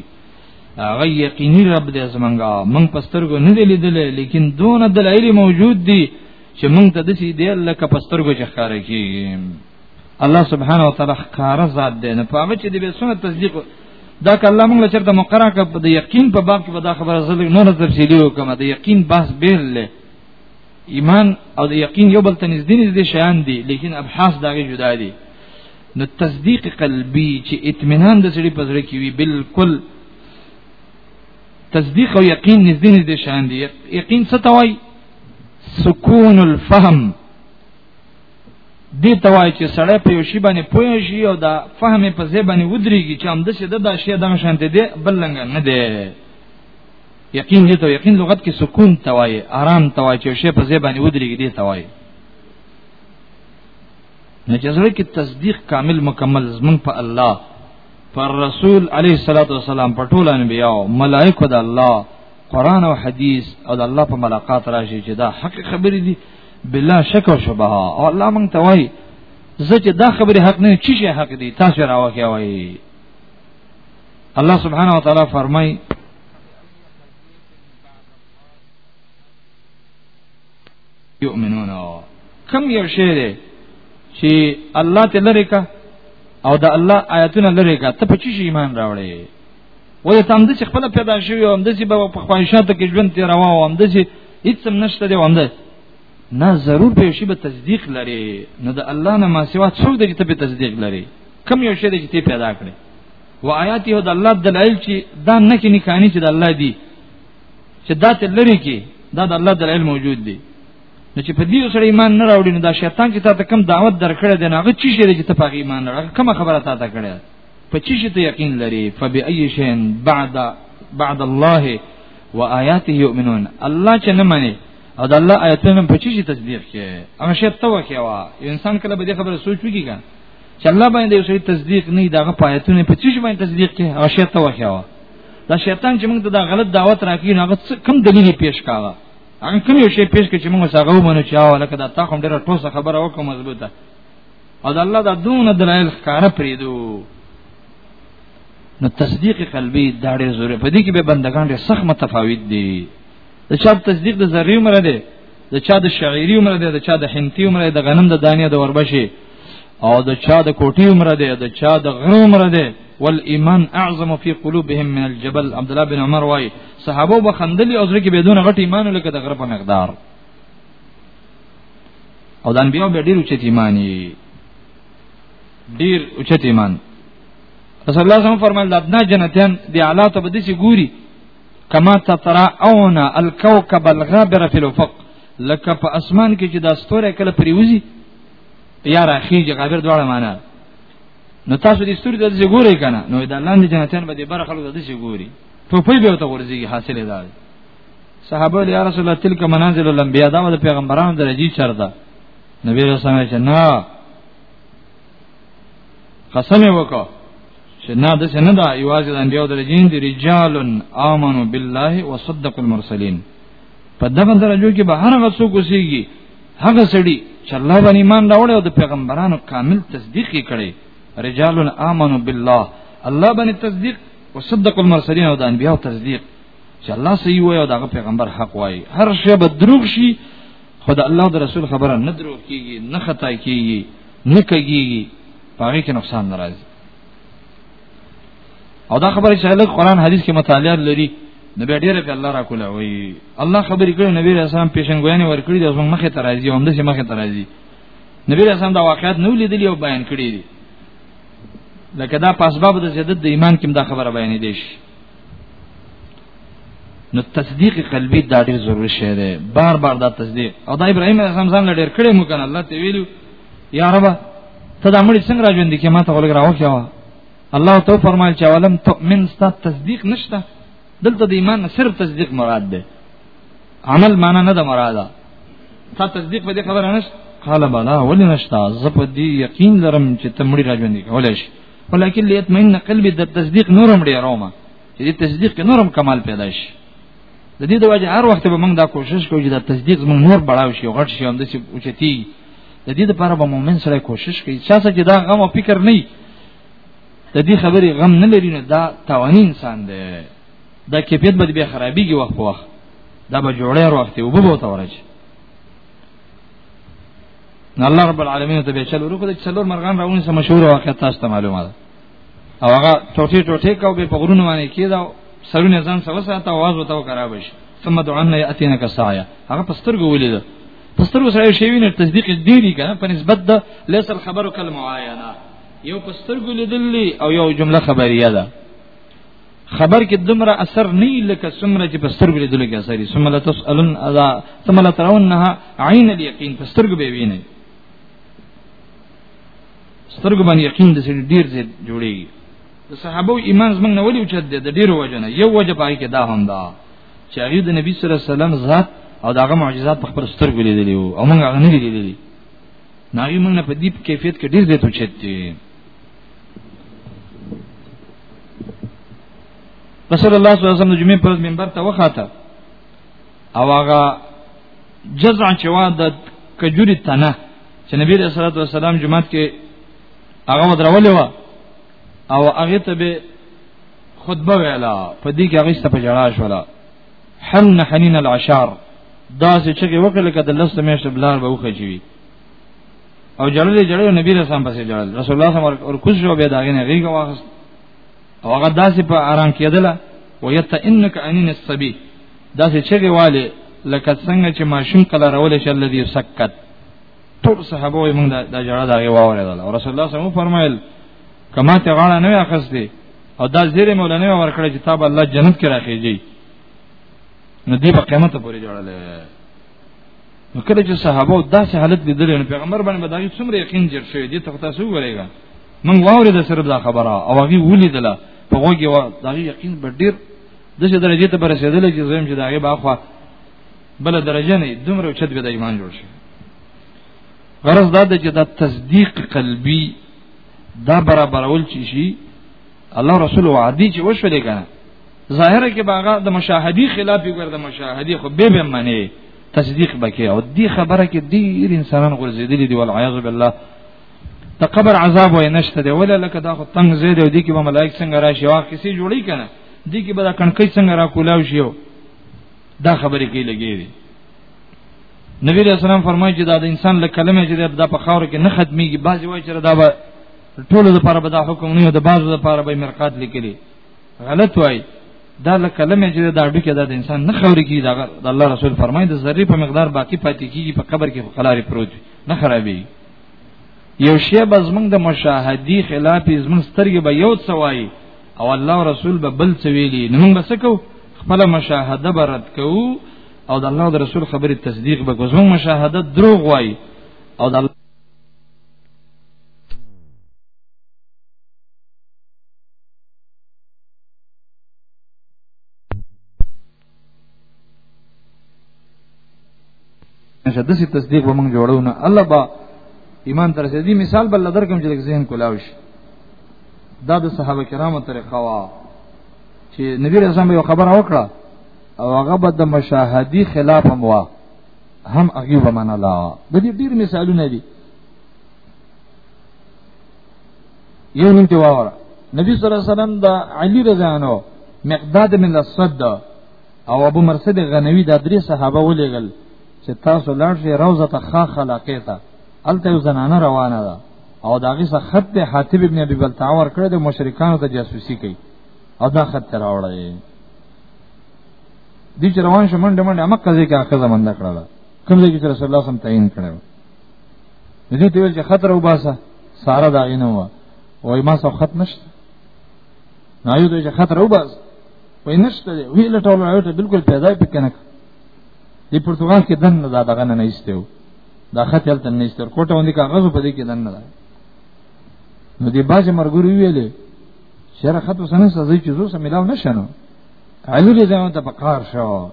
هغه یقیني رب دې زمونږه مونږ پسترګو نه دی لیدل لیکن دون دلایل موجود دي چې مونږ ته د سې دی لکه پسترګو چې ښکار کیږي الله سبحانه وتعالى ښکارا ذات دی نه پامه چې دی به سونه تصدیق دا کله موږ چرته مقرره کړ د یقین په باب کې به دا خبره زل نور تفصیلی وکم د یقین بحث بیل له ایمان او د یقین یو بل ته نږدې نږدې شیان دي لیکن ابحاث دا غي جدا دي نو تصدیق قلبی چې اطمینان د سړي په زړه کې وي بالکل تصدیق او یقین نږدې نږدې شیان دي یقین څه توای سکون الفهم دې توای چې سړی په یو شی باندې پوه شي او دا فهم په ځای باندې ودرېږي چې هم د څه د دا شی دغه شان ته دی بل لنګ نه دی یقین دې ته یقین لغت کې سکون توای آرام توای چې شی په ځای باندې ودرېږي دې توای نه جزره کې تصدیق کامل مکمل زمون په الله پر رسول علیه الصلاۃ والسلام په ټول انبیاء ملائکه د الله قران او حدیث او د الله په ملاقات راشي چې دا حق خبرې دي بلا شک او شبه او الله مونږ ته وای زه چې دا خبره حق نه چی شي حق دي تاسو راوخی وای الله سبحانه و تعالی فرمای یؤمنون کم یو شی دی چې الله ته لری کا او د الله آیاتونه لری کا ته په چی ایمان راوړې وې تم د چې خپل پیدا شوی هم د چې به په خواهشاتو کې ژوند تیر راو هم د چې هیڅ هم نشته دی هم د نه ضرور به شی به تصدیق لري نه د الله نه ما سوا څوک دی چې به تصدیق لري کم یو شی دی چې پیدا کړي و آیاته د الله دلایل چې دا نه کې نکانی چې د الله دی چې دا ته لري کې دا د الله دلایل موجود دي نو چې په دې سره ایمان نه راوړي نو دا شیطان چې تاسو کوم دعوت درکړه دی نه هغه چی شي چې تاسو ایمان نه راغله کوم خبره تاسو کړې په چی شي ته یقین لري فبأي شيء بعد بعد الله وآياته يؤمنون الله چې نه مني او د الله آیتونه په چی شي تصدیق کې هغه شی ته وکي وا انسان کله به دې خبره سوچ وکي کنه چې الله باندې یو شی تصدیق نه دغه پایتونه په چی شي باندې تصدیق کې هغه شی ته وکي وا دا شیطان چې موږ ته دا غلط دعوت راکړي هغه کم دلیل پیش کاوه هغه کوم یو شی پیش کړي چې موږ ساغو منو چاو لکه دا تا کوم ډیره ټوسه خبره وکړه مضبوطه او د الله دا دون دلایل ښکارا پریدو نو تصدیق قلبی دا ډېر ضروري په دې کې به بندگان ډېر سخت متفاوت دي د چا تصدیق د ذری عمر دی د چا د شاعری عمر دی د چا د حنتی عمر دی د غنم د دانې د وربشي او د چا د کوټي عمر دی د چا د غره عمر دی والایمان اعظم فی قلوبهم من الجبل عبد الله بن عمر وای صحابه وبخندلی او ځکه بدون غټ ایمان لکه د غره په مقدار او د انبیو به ډیر اوچت ایمانی ډیر اوچت ایمان رسول الله صلی الله علیه وسلم فرمایل ادنا جنتیان دی اعلی ته به دسی ګوري کما تتراؤنا الكوكب الغابر في الافق لکه په اسمان کې چې دا ستوره کله پریوزی یا راخیږي غابر دواړه معنا نو تاسو دې ستوري د دې ګوري کنه نو دا لاندې جنتیان به دې بر خلکو د دې ګوري ټوپې به ته ورځي حاصله ده صحابه یا رسول الله تلک منازل الانبیاء دا د پیغمبرانو درجی چر ده نبی رسول الله چې نه قسم وکړه چې نه د څنګه دا ایوازې د انبیاء درجی دي رجال امنو بالله وصدق المرسلین په دغه درجو کې به هر هغه څوک وسیږي هغه سړي چې الله باندې ایمان راوړ او د پیغمبرانو کامل تصدیق یې کړي رجال امنو بالله الله باندې تصدیق وصدق المرسلین او د انبیاء تصدیق چې الله صحیح وایي او دغه پیغمبر حق وایي هر شی به دروغ شي خو د الله د رسول خبره نه دروغ کیږي نه خطا کیږي نه کیږي پاره کې نقصان ناراضي او دا خبره چې له قران حدیث کې مطالعه لري نو بیا ډیره په الله را کوله وي الله خبرې کړې نبی رسول الله پیشنګویانه ور کړې د زموږ مخه ترازی هم د سي مخه ترازی نبی رسول الله دا واقعیت نو لیدلی او بیان کړی دي لکه دا پاسباب د زیادت د ایمان کې دا خبره بیانې دي شي نو تصدیق قلبی دا ډیر ضروری شی دی بار بار دا تصدیق او دا ابراهیم علیه السلام ځان لړ کړی مو کنه الله ته ویلو یا رب ته دا مړي څنګه راځوند کی ما ته ولګ راوخیا الله تو فرمایل چې ولم تؤمن ستا تصدیق نشته دلته د ایمان صرف تصدیق مراد ده عمل معنا نه ده مراده تا تصدیق په دې خبره نشته قال بلا ولنشتا زپدی یقین لرم چې تمړي راځوندې کولای شي ولكن ليطمئن قلبي د تصدیق نورم ډیرومه چې د تصدیق کې نورم کمال پیدا شي د دې د وجه هر وخت به موږ دا کوشش کوو چې د تصدیق موږ نور بڑاو شي غټ شي هم د څه اوچتي د دې لپاره به مؤمن سره کوشش کوي چې څه چې دا غم او فکر نه د دې خبرې غم نه لري نو دا تواني انسان دی دا کیفیت به بیا خرابيږي وخت په وخت دا به جوړه وروخته وبو ته ورچ نو الله رب العالمین ته به چل ورکو د چلور مرغان راونی سم مشهور واقع تاسو ته معلومه ده او هغه ټوټه ټوټه کو به په غرونو باندې کیدا سرونه ځان سره ساته आवाज وته کرا بش ثم دعنا یاتینا کسایا هغه پسترګو ولید پسترګو سره شی ویني تصدیق دیری کنه په نسبت د لیس الخبر کلمه عینا یو پسترګو لیدلی او یو جمله خبریه ده خبر کې دمره اثر نه لکه سمره چې بستر ګلې دل کې اثر ثم لا تسالن اذا ثم لا ترونها عين اليقين بستر ګ به ویني سترګ باندې یقین د سړي ډیر زیات جوړیږي د صحابه ایمان زمنګ نه ولي اوچت دي د ډیر وجنه یو وجه پای کې دا هم دا چې هغه د نبی صلی الله علیه وسلم ذات او داغه معجزات په خپل سترګ لیدلی وو او موږ هغه نه لیدلی نه یې موږ په دې کیفیت کې ډیر زیات اوچت دي رسول الله صلی الله علیه وسلم د جمعې پر منبر ته وخاته او هغه جزع چې وا د کجوري تنه چې نبی رسول الله صلی الله علیه وسلم جمعات کې هغه ودرولې و او هغه ته به خطبه ویلا په دې کې هغه ست په جړا شولا حن حنین العشار دا چې چې وکړه کده لسته مې شبلار به وخه چوي او جړل جړل نبی رسول الله پسې جړل رسول الله صلی الله علیه وسلم ور کوز شو به داګه نه غیږه واخست او هغه داسې په آرام کېدله ویت انک انین الصبی داسې چغه والے لکه څنګه چې ماشوم کله راول شي الذي سکت ټول صحابه یې موږ د جړل داګه واوریدل او رسول الله صلی الله علیه وسلم فرمایل کما ته غاړه نه اخستې او دا زیر مولانا ورکړی چې تاب الله جنت کې راخېږي نو دې په قیامت پورې جوړلې نو کله چې صحابه داسې حالت لیدل نو پیغمبر باندې بداغي څومره یقین جوړ شوی دی ته تاسو وګورئ من واورې د سره دا خبره او هغه ولیدله په غوږی و دا یقین به ډیر د څه درجه ته برسېدل چې زم چې داغه باخوا بل درجه نه دومره چت به د ایمان جوړ شي غرض دا د چې دا تصدیق قلبي دا برابرول چی شي الله رسول وعدي چې وشو دی کنه ظاهره کې باغه د مشاهدي خلاف ګرځي مشاهدي خو به به معنی تصدیق بکې او دی خبره کې ډیر انسانان غورځېدلي دي والعیاذ بالله ته قبر عذاب وای نشته دی ولا لکه دا خو تنگ زید او دی کې به ملائک څنګه راشي واخ کسی جوړی کنه دی کې به دا کڼکې څنګه را کولاو شي دا خبرې کې لګې دي نبی رسول الله فرمایي چې دا د انسان له کلمې چې دا په خاور کې نه ختميږي بعضي وایي چې دا به ټول د لپاره به دا حکم نه دی د بعضو لپاره به مرقات لیکلي غلط وای دا لکه لمه چې دا ډوکه دا د انسان نه خوري کی دا د الله رسول فرمایي د ذری په مقدار باقی پاتې کیږي په قبر کې خلاري پروت نه خرابي یو شی بس موږ د مشاهدی خلاف زمون سترګې به یو څوای او الله رسول به بل څه ویلي نو موږ بس کو خپل مشاهده برد کو او د الله رسول خبرې تصدیق به کو زمون مشاهده دروغ وای او د نشه دسی تصدیق به موږ جوړو نه الله با ایمان تر دې مثال بل درکم چې ذهن کولاو شي دا د صحابه کرامو طریقه وا چې نبی رسول الله یو خبره وکړه او هغه به د مشاهدی خلاف هم وا هم هغه به منلا د دې ډیر مثالونه دي یو نوم ته واوره نبی صلی الله علیه وسلم د علی رضی الله عنه مقداد من الصد او ابو مرصد غنوی دا درې صحابه ولېګل چې تاسو لاړ شئ روزه ته خا خلاقه ته الته یو زنانه روانه ده او داغه څخه خط ته حاتب ابن ابي بلتع ور کړ د مشرکانو ته جاسوسي کوي او دا خط تر راوړی دي چې روان شمن دمن امکه ځکه اخزه مند کړل کوم ځای چې رسول الله صلی الله علیه وسلم تعین کړو دې ته ویل چې خطر وباسه ساره دا غینه و وای ما څو خط نشته نه یو دې چې خطر وباسه وای نشته وی لټول راوي ته بالکل پیدا پې کنه دې پرتګال کې دن نه دغه نه ایستو دا خط هلته نه ایستو کوټه باندې کاغذ په دې کې دن نه نو دې باج مرګوري ویلې شر خط وسنه سزا چې زو سم ملاو نشنو علي دې ځان ته پکار شو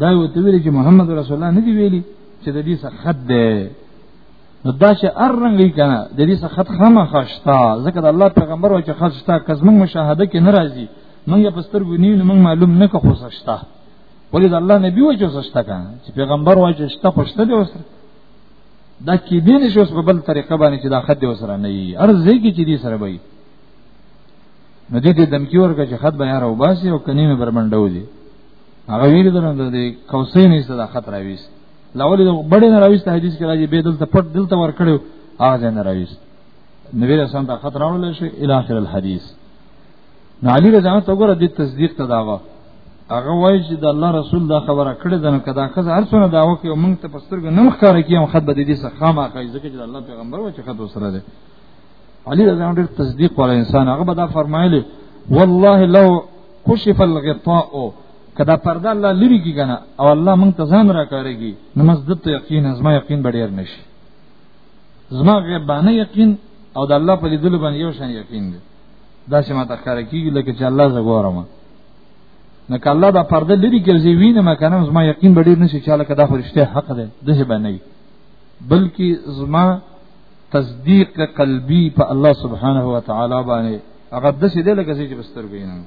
دا یو ته ویل چې محمد رسول الله نه دی ویلي چې د دې څخه خط دی نو دا چې ار رنګي کنه د دې څخه خط خامه خشتا ځکه د الله پیغمبر او چې خط شتا کزم مشاهده کې ناراضي موږ په سترګو نیو موږ معلوم نه کو خو شتا ولې د الله نبی وایي چې شتا کنه چې پیغمبر وایي چې شتا خوشته دی وسره دا کې دې نشوس په بل طریقه باندې چې دا خط دی وسره نه وي ارزه کې چې دې سره وایي نو دې دې دمکی ورکړه چې خط به یاره وباسي او کني مې بربنډو دي هغه ویل دا نه دی کوسې نه څه دا خطر اویس دا ولې بډې نه راويست حدیث کې راځي به دلته پټ دلته ور کړو هغه نه راويست نبی رسول الله خطر راول شي الی اخر الحدیث نو علی رضی الله عنه وګوره د تصدیق ته داوا هغه وایي چې د الله رسول دا خبره کړې ده نو کدا خزه هر څونه داوا کوي مونږ ته پسترګ نه مخکاره کیږي خد به دې څخه خامہ کوي ځکه چې الله پیغمبر و چې خد وسره ده علی رضی الله عنه تصدیق ولا انسان هغه به دا فرمایلی والله لو کشف الغطاء کدا پرده الله لری کی کنه او الله مونږ ته ځان را کاریږي نو مسجد ته یقین ازما یقین ډیر نشي زما غیبانه یقین او د الله په لیدل باندې یو شان یقین دی دا چې ما تخکر کیږي لکه چې الله زګورم نه ک الله دا پرده لري کې زی وینم کنه زما یقین به ډیر نشي چې الله کدا فرشته حق ده دغه باندې بلکې زما تصدیق قلبی په الله سبحانه و تعالی باندې هغه د څه دی لکه چې بستر وینم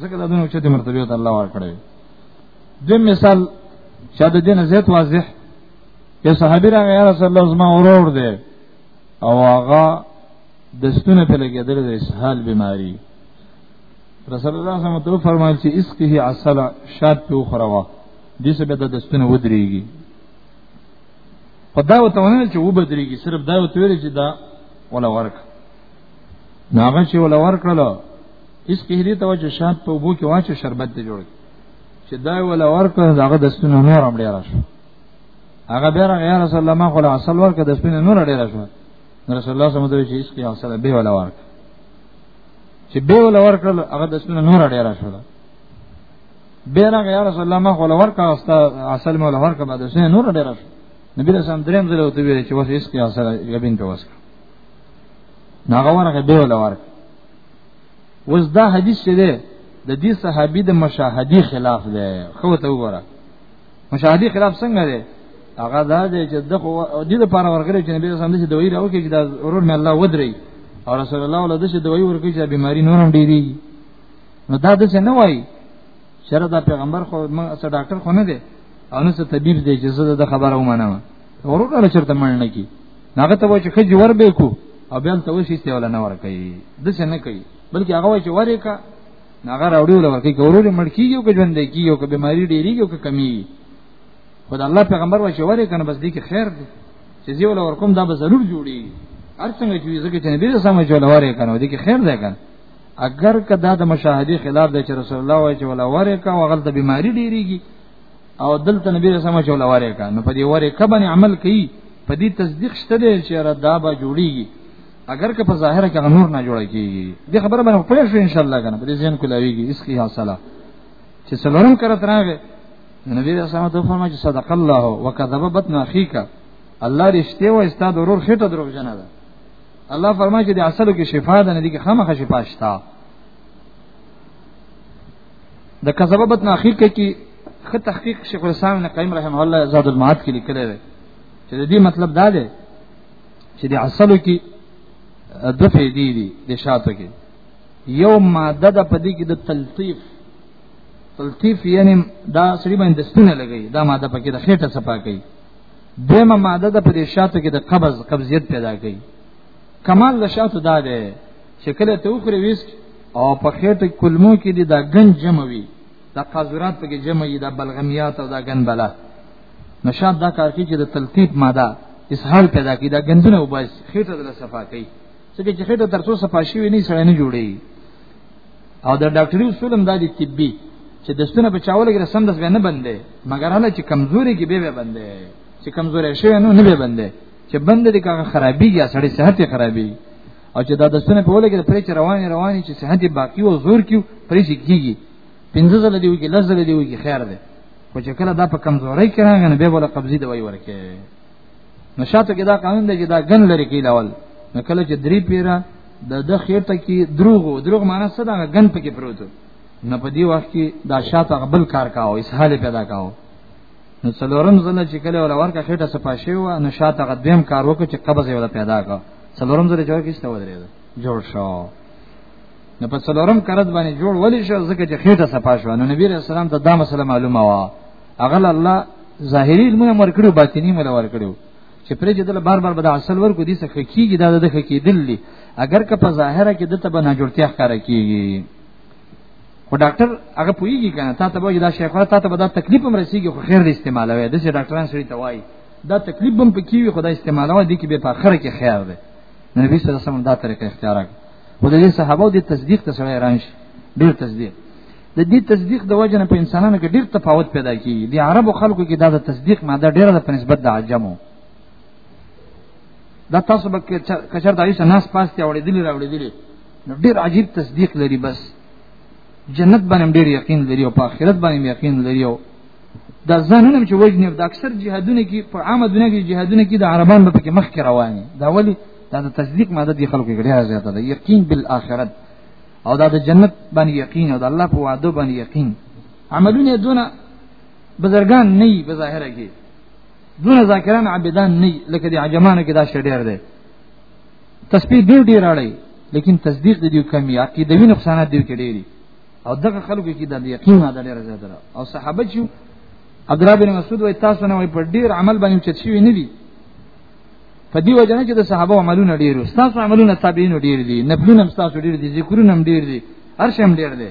ځکه دا دونه چې د مرتبه ته الله ورکړي د مثال چې د دین زیات واضح یو صحابي راغی یا رسول الله زما اورور دی او هغه د ستونه په لګیدل د اسهال بیماری رسول الله صلی الله علیه وسلم فرمایل چې اسقه عسل شاد په خوروا دې سبب د ستونه ودرېږي په دا وته ونه چې و بدريږي صرف دا وته ویل چې دا ولا ورک ناغه چې ولا ورک کړل اس کې دې ته چې شات په وبو کې واچو شربت دې جوړ چې دا ولا ورک داغه د سپینو نور هم ډیر شو هغه بیا راغی یا رسول الله ما خو اصل ورک د سپینو نور ډیر شو رسول الله صلی الله علیه وسلم چې اس کې اصل به ولا ورک چې به ولا ورک هغه د سپینو نور ډیر شو بیره یا رسول الله ما خو لور کا استا اصل مولا ورکا بعد سه نور ډیر نبی رسول الله دریم زله ته ویل چې وس اس کې اصل یبین په وس ناغه ورکه دی ولا ورک وس دا حدیث چې ده د دې صحابي د مشاهدي خلاف ده خو ته وګوره مشاهدي خلاف څنګه ده هغه دا دی چې د خو د دې لپاره ورغلی چې نبی رسول الله دې دوی راوکې چې دا ورور مې الله ودري او رسول الله ولدا چې دوی ورکې چې بيماري نورم ډېری نو دا د څه نه وای شر دا پیغمبر خو موږ څه ډاکټر خو نه دی او نه څه طبيب دی چې زه د خبره ومنم ورور له چرته مننه کی هغه ته وای چې خځې ور به کو او بیا ته وشي ته ولا نه ور کوي د څه نه کوي بلکې هغه وای چې ورې کا هغه راوړي ول ورکی ګورور مړ کیږي او ژوند دی کیږي او که بیماری ډیریږي او که کمی خدای الله پیغمبر وای چې ورې کنه بس دې کې خیر دی چې زیول ورکوم دا به ضرور جوړي هر څنګه چې زکه چې نبی رسول الله ورې کنه دې کې خیر دی کنه اگر کدا د مشاهدي خلاف د رسول الله وای چې ولا وره کا وغل د بیماری ډیریږي او دلته نبی رسول الله چې ولا وره کا نو په دې وره کا باندې عمل کوي په دې تصدیق شته دی چې را دا به جوړیږي اگر که په ظاهر کې نور نه جوړ کیږي دې خبره باندې پوه شو ان شاء الله کنه په دې ځین کولاویږي اس کی حاصله چې څلورم کرت راغی نبی رسول الله ته فرمایي چې صدق الله وکذب بطن اخیک الله رښتیا و استاد ورور خټه دروغ جنا ده الله فرمایي چې د اصلو کې شفا ده نه دي کې خامخ شفا شته د کذبت ناخیق کې خ تحقیق شیخ الاسلام ابن قیم رحمه الله زاد المعاد کې لیکل دی چې د دې مطلب دا دی چې د اصلو کې د فیدی دي د شاتو کې یو ماده د پدې کې د تلطیف تلطیف یعنی دا سړي باندې ستونه لګي دا ماده پکې د خېټه صفا کوي دیمه ماده د پرې شاتو کې د قبض قبضیت پیدا کوي کمال د شاتو دا دی چې کله ته وخوري ویس او په خېټه کلمو کې د دا غن جمع وي دا قذرات په کې جمع وي دا بلغمیات او دا غن بلا نشاد دا کار کوي چې د تلتیب ماده اسهال پیدا کوي دا غندونه وباس خېټه د صفا کوي څنګه چې خېټه تر څو صفا شي نه سړی نه جوړي او د ډاکټري اصول هم دادي طبي چې د ستنه په چاول کې سم دس نه بندې مګر هله چې کمزوري کې به بندې چې کمزوري شي نو نه به بندې چې بند دي کاغه خرابي یا سړی صحت خرابي او چې دا د ستنه په ولګې پرې چې رواني رواني چې صحت باقی او زور کیو پرې چې کیږي پنځه زل دی وګي لز زل دی وګي خیر دی خو چې کله دا په کمزوري کې راغنه به ولا قبضي دوي ورکه نشاته کې دا قانون دی چې دا غن لري کې لاول نو کله چې درې پیرا د د خېټه کې دروغ دروغ معنی څه دا غن پکې پروت نه په دی وخت کې دا شاته غبل کار کاو اسهال پیدا کاو نو څلورم زنه چې کله ولا ورکه خېټه سپاشي و نو شاته غدیم کار وکړي چې قبض یې ولا پیدا کا څلورم زره جوړ کیسته ودرې جوړ شو نو په څلورم کرت باندې جوړ ولې شو ځکه چې خېټه سپاشو نو نبی رسول الله ته دا مسله معلومه و اغل الله ظاهری علمونه مرکړو باطینی مل ورکړو چې پرې چې دل بار بار به د اصل ورکو دي څخه کیږي دا د خکې دلی اگر که په ظاهره کې دته به نه جوړتیا ښکار کیږي خو ډاکټر هغه پویږي کنه تا ته به دا شیخ ورته تا ته به دا تکلیف هم رسیږي خو خیر دې استعمالوي د ډاکټران سره ته وایي دا تکلیف هم پکې وي خدای استعمالوي دي کې به په اخر کې خیر ده نبی صلی الله علیه وسلم دا طریقه اختیار کړ خو د صحابه د تصدیق ته سره رانش ډیر تصدیق د دې تصدیق د وجه نه په انسانانو کې ډیر تفاوت پیدا کیږي د عربو خلکو کې دا د تصدیق ماده ډیره ده په نسبت د عجمو دا تاسو به کچر د ایسه ناس پاستې اوریدلی راوړیدلی نو ډیر عجیب تصدیق لري بس جنت باندې ډیر یقین لري او په آخرت باندې یقین لري او دا ځانونه چې وجنه د اکثر جهادونه کې په عامه دنیا کې جهادونه کې د عربان په کې مخ کې رواني دا ولی دا د تصدیق ماده دي خلکو کې ډیره زیاته ده یقین بالآخرت او دا د جنت باندې یقین او د الله په وعده باندې یقین عملونه دونه بزرگان نه وي بظاهره کې دونه ذاکران عبادان نه لکه د عجمانو کې دا شډیر دی تسبیح ډیر ډیر اړای لیکن تصدیق د دې کمی عقیدوي نقصانات دی کې ډیری او دغه خلکو کې د یقین نه ډیر زیاته او صحابه چې عبد الله بن مسعود وای تاسو نه وای په ډیر عمل باندې چت شوی نه دي په دی وجنه چې د صحابه عملونه ډیر تاسو عملونه تابعین ډیر دي نفلونه تاسو ډیر دي ذکرونه ډیر دي هر شی هم ډیر دي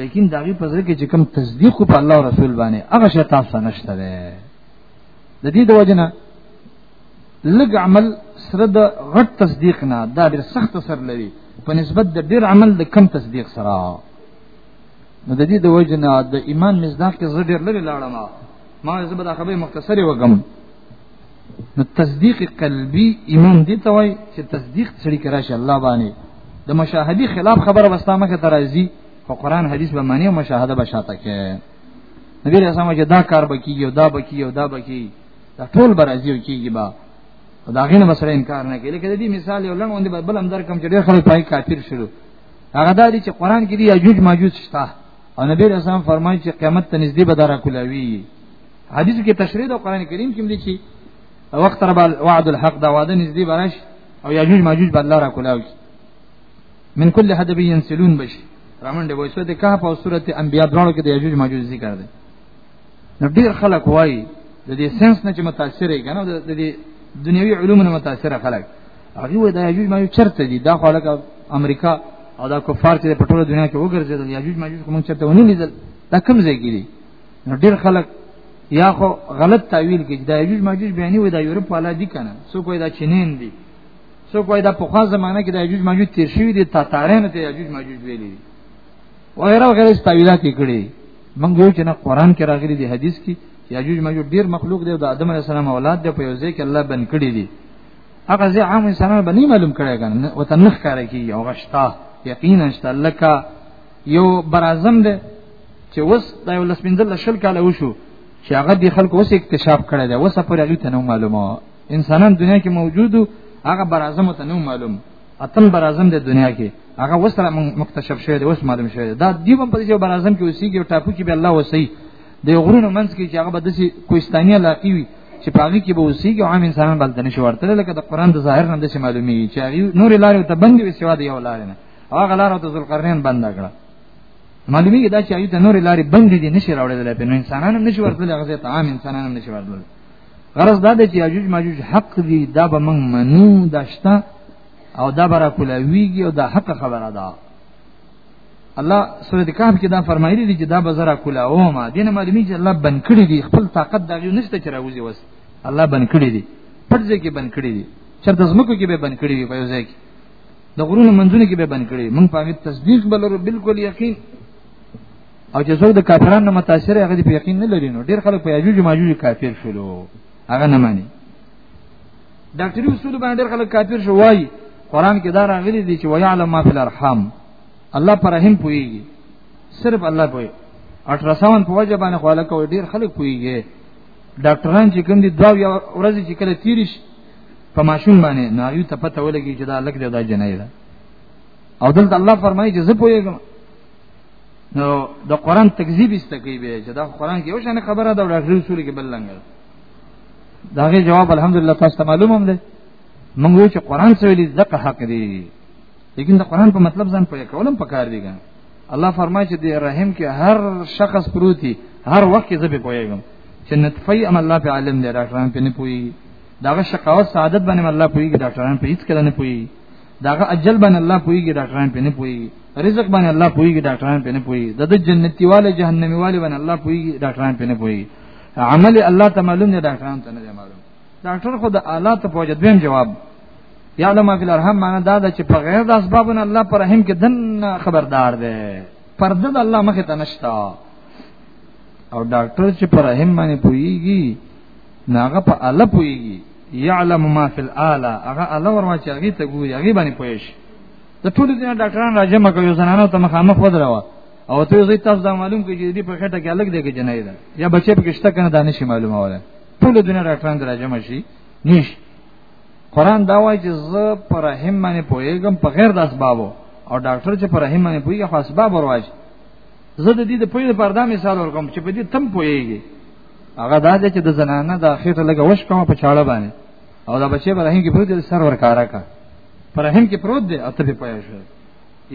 لیکن دا غي پزره کې چې کوم تصدیق په الله او رسول باندې هغه شی تاسو نشته ده د دې د وجنه لګ عمل سره د غټ تصدیق نه دا ډیر سخت سر لري په نسبت د ډیر عمل د کم تصدیق سره نو د دې د وجنه د ایمان مزداق کې زړه ډیر لري لاړم ما زه به دا خبره مختصری وکم نو تصدیق قلبی ایمان دی ته وای چې تصدیق سړي کرا شي الله باندې د مشاهدي خلاف خبره وستا مخه ترازی او قران حدیث به معنی او مشاهده به شاته کې نبی رسول الله چې دا کار بکیږي او دا بکیږي او دا بکیږي دا ټول برازي او کیږي با دا غینه مسله انکار نه کوي لکه دې مثال یو لنډ وندې بل هم درکم چې ډېر خلک پای کافر شلو هغه دا دي چې قران کې دی یجوج ماجوج شته او نبی رسول الله فرمایي چې قیامت ته نږدې به دارا کولاوي حدیث کې تشریح د قران کریم کې دی چې وخت رب وعد الحق دا وعده نږدې براش او یاجوج ماجوج بل را کولاوي من کل حدب ينسلون بشي رامنډه وای سورته کهف او سورته انبیاء دواړو کې د یاجوج ماجوج ذکر دی نو ډیر خلک وای د دې سنس نه چې متاثر یې کنه د دې دنیوي علوم نه متاثر خلک هغه وای د یاجوج ماجوج چرته دي دا خلک امریکا او دا کفار چې په ټوله دنیا کې وګرځیدل یاجوج ماجوج کوم چرته ونی لیدل دا کوم ځای کې دي نو ډیر خلک یا خو غلط تعویل کوي دا یوج ماجوج بیانې وي دا یورپ والا دي کنه سو کوی دا چینین دي سو کوی دا په خوا زمانہ کې دا یوج ماجوج تیر شوی دي تاتارین ته یوج ماجوج ویلي دي وغیرہ وغیرہ تعویلات کړي موږ یو چې نه قران کې راغلي دي حدیث کې یاجوج ماجوج ډیر مخلوق دی د آدم علی السلام اولاد دی په یو ځای کې الله بن کړی دي هغه ځای عام انسانانو باندې معلوم کړی کنه وته نخ کاری کی او غشتا یقینا شته لکه یو برازم ده چې وس د یو لسمنځل شل کاله وشو چې هغه د خلکو اوس اکتشاف کړی دی اوس پر هغه ته نو معلومه انسانان دنیا کې موجود هغه برازم ته نو معلوم اتم برازم د دنیا کې هغه اوس را مکتشف شوی دی اوس معلوم شوی دی دا دیوم په دې برازم کې اوسېږي او ټاپو کې به الله وسی د غرونو منځ کې چې هغه به دسی کوستانیا لاقی وي چې پاګه کې به اوسېږي او عام انسانان بلته نشي ورته لکه د قران د ظاهر نه د معلومي چې نور لارې ته بندي وي سوا دی یو لارې نه هغه لار د ذوالقرنین بند کړه معلومیږي دا چې ایو ته نور لارې بند دي نشي راوړل په نو انسانانو نشي ورتل هغه ته عام انسانانو نشي ورتل غرض دا دی چې یاجوج ماجوج حق دي دا به موږ منو دا شته او دا برا کولویږي او دا حق خبره ده الله سورۃ کهف کې دا فرمایلی دی چې دا به زرا کولاو ما دینه معلومی چې الله بن کړی دی خپل طاقت دا یو نشته چې راوځي وس الله بن کړی دی پټځه کې بن کړی دی چرته زمکو کې به بن کړی وي په یو ځای کې د غرونو منځونه کې به بند کړي مونږ په تصدیق بلرو بالکل یقین او چې څو د کافرانو متاثر هغه په یقین نه لري نو ډیر خلک په یاجوج ماجوج کافر شولو هغه نه مانی ډاکټري اصول باندې ډیر خلک کافر شو وای قران کې دا راغلي دي چې ويعلم ما فی الارحام الله پر رحم پويږي صرف الله پوي اټراساوند په وجه باندې خلک ډیر خلک پويږي ډاکټران چې کوم دي دوا ورځې چې کله تیریش په ماشوم باندې نو یو ته پته ولګي چې دا لګ دی دا جنای ده او دلته الله فرمایي چې زه پوهیږم نو د قران تکذیب استکی به چې دا قران کې یو شنه خبره ده ولر رسول کې بل لنګ دا غي جواب الحمدلله تاسو ته معلوم هم ده موږ یو چې قران سویلی دغه حق دی لیکن د قران په مطلب ځان پوهه کولم پکار دی ګان الله فرمایي چې د رحم کې هر شخص پروتي هر وخت کې زه به پوهیږم چې نطفه عمل الله په عالم دی راځم په نه پوهیږي داغه شقاوت سعادت باندې الله پويږي ډاکټران په هیڅ کله نه پويږي داغه اجل باندې الله پويږي ډاکټران په نه پويږي رزق باندې الله پويږي ډاکټران په نه پويږي د جنتی والے جهنمی والے باندې الله پويږي ډاکټران په نه پويږي عمل الله ته معلوم نه ډاکټران ته نه معلوم ډاکټر خو د آلات په وجه دویم جواب یعلم فی الرحم معنا دا ده چې په غیر د اسبابونو الله پر رحم کې دن خبردار ده پرده د الله مخ ته نشتا او ډاکټر چې پر رحم باندې پويږي ناغه په اله پويږي يعلم ما في الاله هغه اله ورما چې هغه ته ګوري هغه باندې پويش د ټول دنیا ډاکټران راځم کوي زنانو ته مخامخ ودروا او ته زه تاسو دا معلوم کړئ چې دې په خټه کې الګ دی کې جنای ده یا بچي په کشته کنه دانش معلومه وره ټول دنیا ډاکټران راځم شي نيش قران دا وایي چې زه پر رحم باندې پويګم په غیر د اسبابو او ډاکټر چې پر رحم باندې پويګه خاص باب ورواج زه د دې د پوی لپاره دا مثال ورکوم چې په دې تم پويږي هغه دا چې د زنانه د اخیره لګه وښ کوم په چاړه باندې او دا بچي به رحم کې پروت دی سر ور کارا کا پر رحم کې پروت دی اته په پوهه شو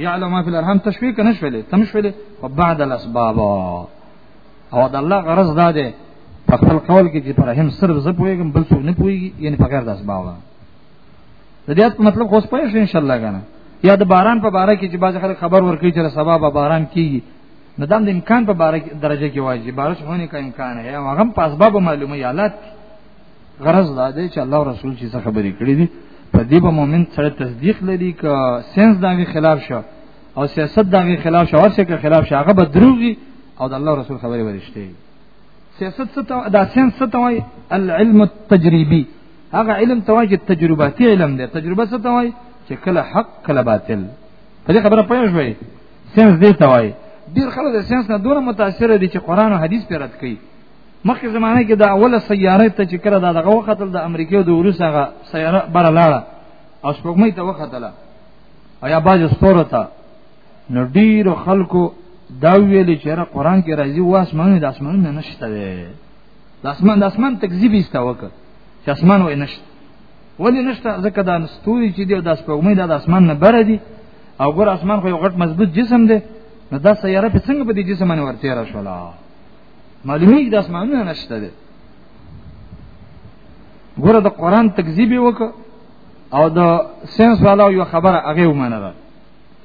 یعلم ما فی الارحام تشوی کنه شولې تم شولې او بعد الاسباب او د الله غرض دا دی په خپل قول کې چې پر رحم سر زه پوهیږم بل څوک نه پوهیږي یعنی په غیر د اسباب د دې په مطلب خو پوه شئ ان شاء الله کنه یا د باران په باره کې چې باز خلک خبر ورکړي چې سبا به باران کیږي نو دام د امکان په باره درجه کې واجب بارش هونه کا امکان ہے هغه په اسباب معلومه یالات غرض دا دی چې الله رسول چې څه خبرې کړې دي په دې به مؤمن سره تصدیق لري ک سنس داوی خلاف شو او سیاست داوی خلاف شو ورسې ک خلاف شو هغه به دروغي او د الله رسول خبرې ورشته سیاست څه ته دا سنس څه ته وای العلم التجريبي هغه علم ته وای چې تجرباتي علم دی تجربه څه ته وای چې کله حق کله باطل په دې خبره پوه شوئ سنس دې ته وایي ډیر خلک د ساينس نه دونه متاثر دي چې قران او حديث پر رد کوي مخکې زمانه کې دا اوله سیاره ته چې کړه دا دغه وخت د امریکا د روس هغه سیاره بر لاړه او سپوږمۍ ته وختله او یا باج ستوره ته نو ډیر خلکو دا ویل چې را قران کې راځي واس مونږ د اسمان نه نشته ده د اسمان د اسمان تکذیب ایستا وکړه چې اسمان وای نشته ولی نشته ځکه دا ستوري چې دی او د سپوږمۍ د اسمان نه بره دي او ګور اسمان خو یو غټ مضبوط جسم دی نو دا سیاره په څنګه په دې جسم باندې ورته را شولا معلومیږي د اسمانونو نشته دی ګور د قران تکذیب وک او د ساينس والا یو خبره هغه ومنه ده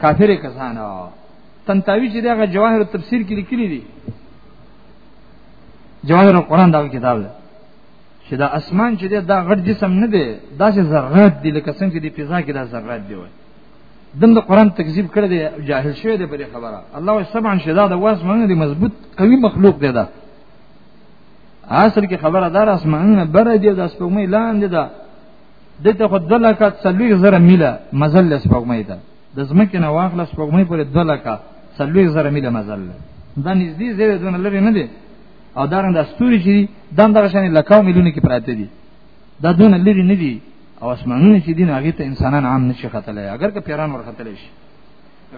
کافر کسان تنتاوی چې دغه جواهر تفسیر کې لیکلي دي جواهر القرآن دا کتاب دی چې دا اسمان چې دی دا غټ جسم نه دی دا چې ذرات دي لکه څنګه چې دی فضا کې دا ذرات دی وای دم د قران تکذیب کړی دی جاهل شوی دی په دې خبره الله وایي سبعا شدا د واس مونږ دی مضبوط قوي مخلوق دی دا اصل کې خبره دار اسمان بره دی د سپوږمۍ لاندې ده دته خو دلکات سلوي زره میله مزل سپوږمۍ ده د زمکه نه واخله سپوږمۍ پورې دلکات سلوي زره میله مزل ده دا نږدې زیاده دونه لري نه دی او دا رنګ د ستوري چې دم دغه شان لکاو ملیونه کې پراته دي دا دون لري نه دي او اسمانونه چې دین هغه ته انسانان عام نشي خطلای اگر که پیران ور خطلای شي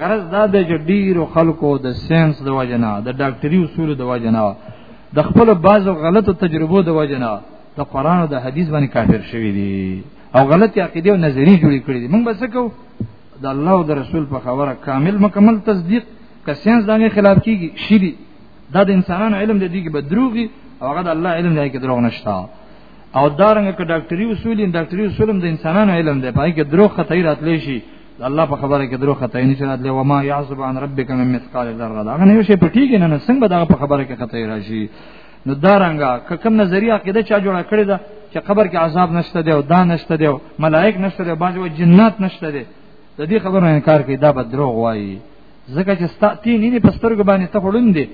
غرض دا د جډیرو خلکو د ساينس د وجنا د ډاکټري اصول د وجنا د خپل بعضو غلطو تجربو د وجنا د قران او د حدیث باندې کافر شوی دي او غلط عقیده او نظری جوړی کړی دي موږ بس کو د الله او د رسول په خبره کامل مکمل تصدیق که ساينس دغه خلاف کیږي شری دا د انسانانو علم دی دی کې بدروغي او هغه د الله علم دی کې دروغ نشتا او دارنګ ک ډاکټري اصول دي ډاکټري اصول هم د انسانانو علم دی پای کې دروغ خطر راتلی شي الله په خبره کې دروغ خطر نه چرات له وما يعذب عن ربك من مثقال ذره دا نه شي پټیږي نه څنګه دا په خبره کې خطر راشي نو دارنګ ک کوم نظریه کې دا چا جوړ کړی دا چې قبر کې عذاب نشته دی او دا نشته دی ملائک نشته دی باج او جنات نشته دی د دې خبرو انکار کوي دا به دروغ وایي زکه چې ستا تی نه نه پسترګ باندې ته خړون دي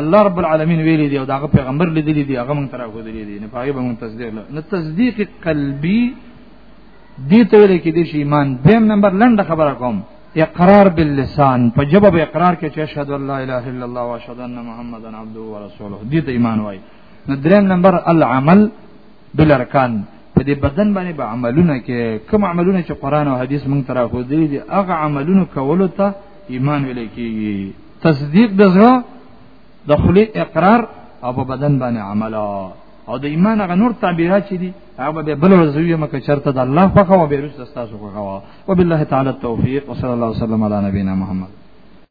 الله رب العالمین ویلي دی او داغه پیغمبر لیدلی دی هغه مونږ تر هغه دی دی نه پاره مونږ تصدیق نه تصدیق قلبی دي ته ویل کې دي شي ایمان دیم نمبر لنډ خبره کوم اقرار باللسان په جواب اقرار کې چې اشهد ان لا اله الا الله واشهد ان محمدن عبده ورسوله دي ته ایمان وای نو دریم نمبر العمل بل ارکان په دې بدن باندې به عملونه کې کوم عملونه چې قران او حديث مونږ ترا خو دي دي هغه عملونه کولو ته ایمان ویل کېږي تصدیق د زړه د خلی اقرار او په بدن باندې عمل او د ایمان هغه نور تعبیرات چې دي هغه به بل ورځ وي مکه چرته د الله په خوا به رسول تاسو په خوا وبالله تعالی التوفیق وصلی الله وسلم علی نبینا محمد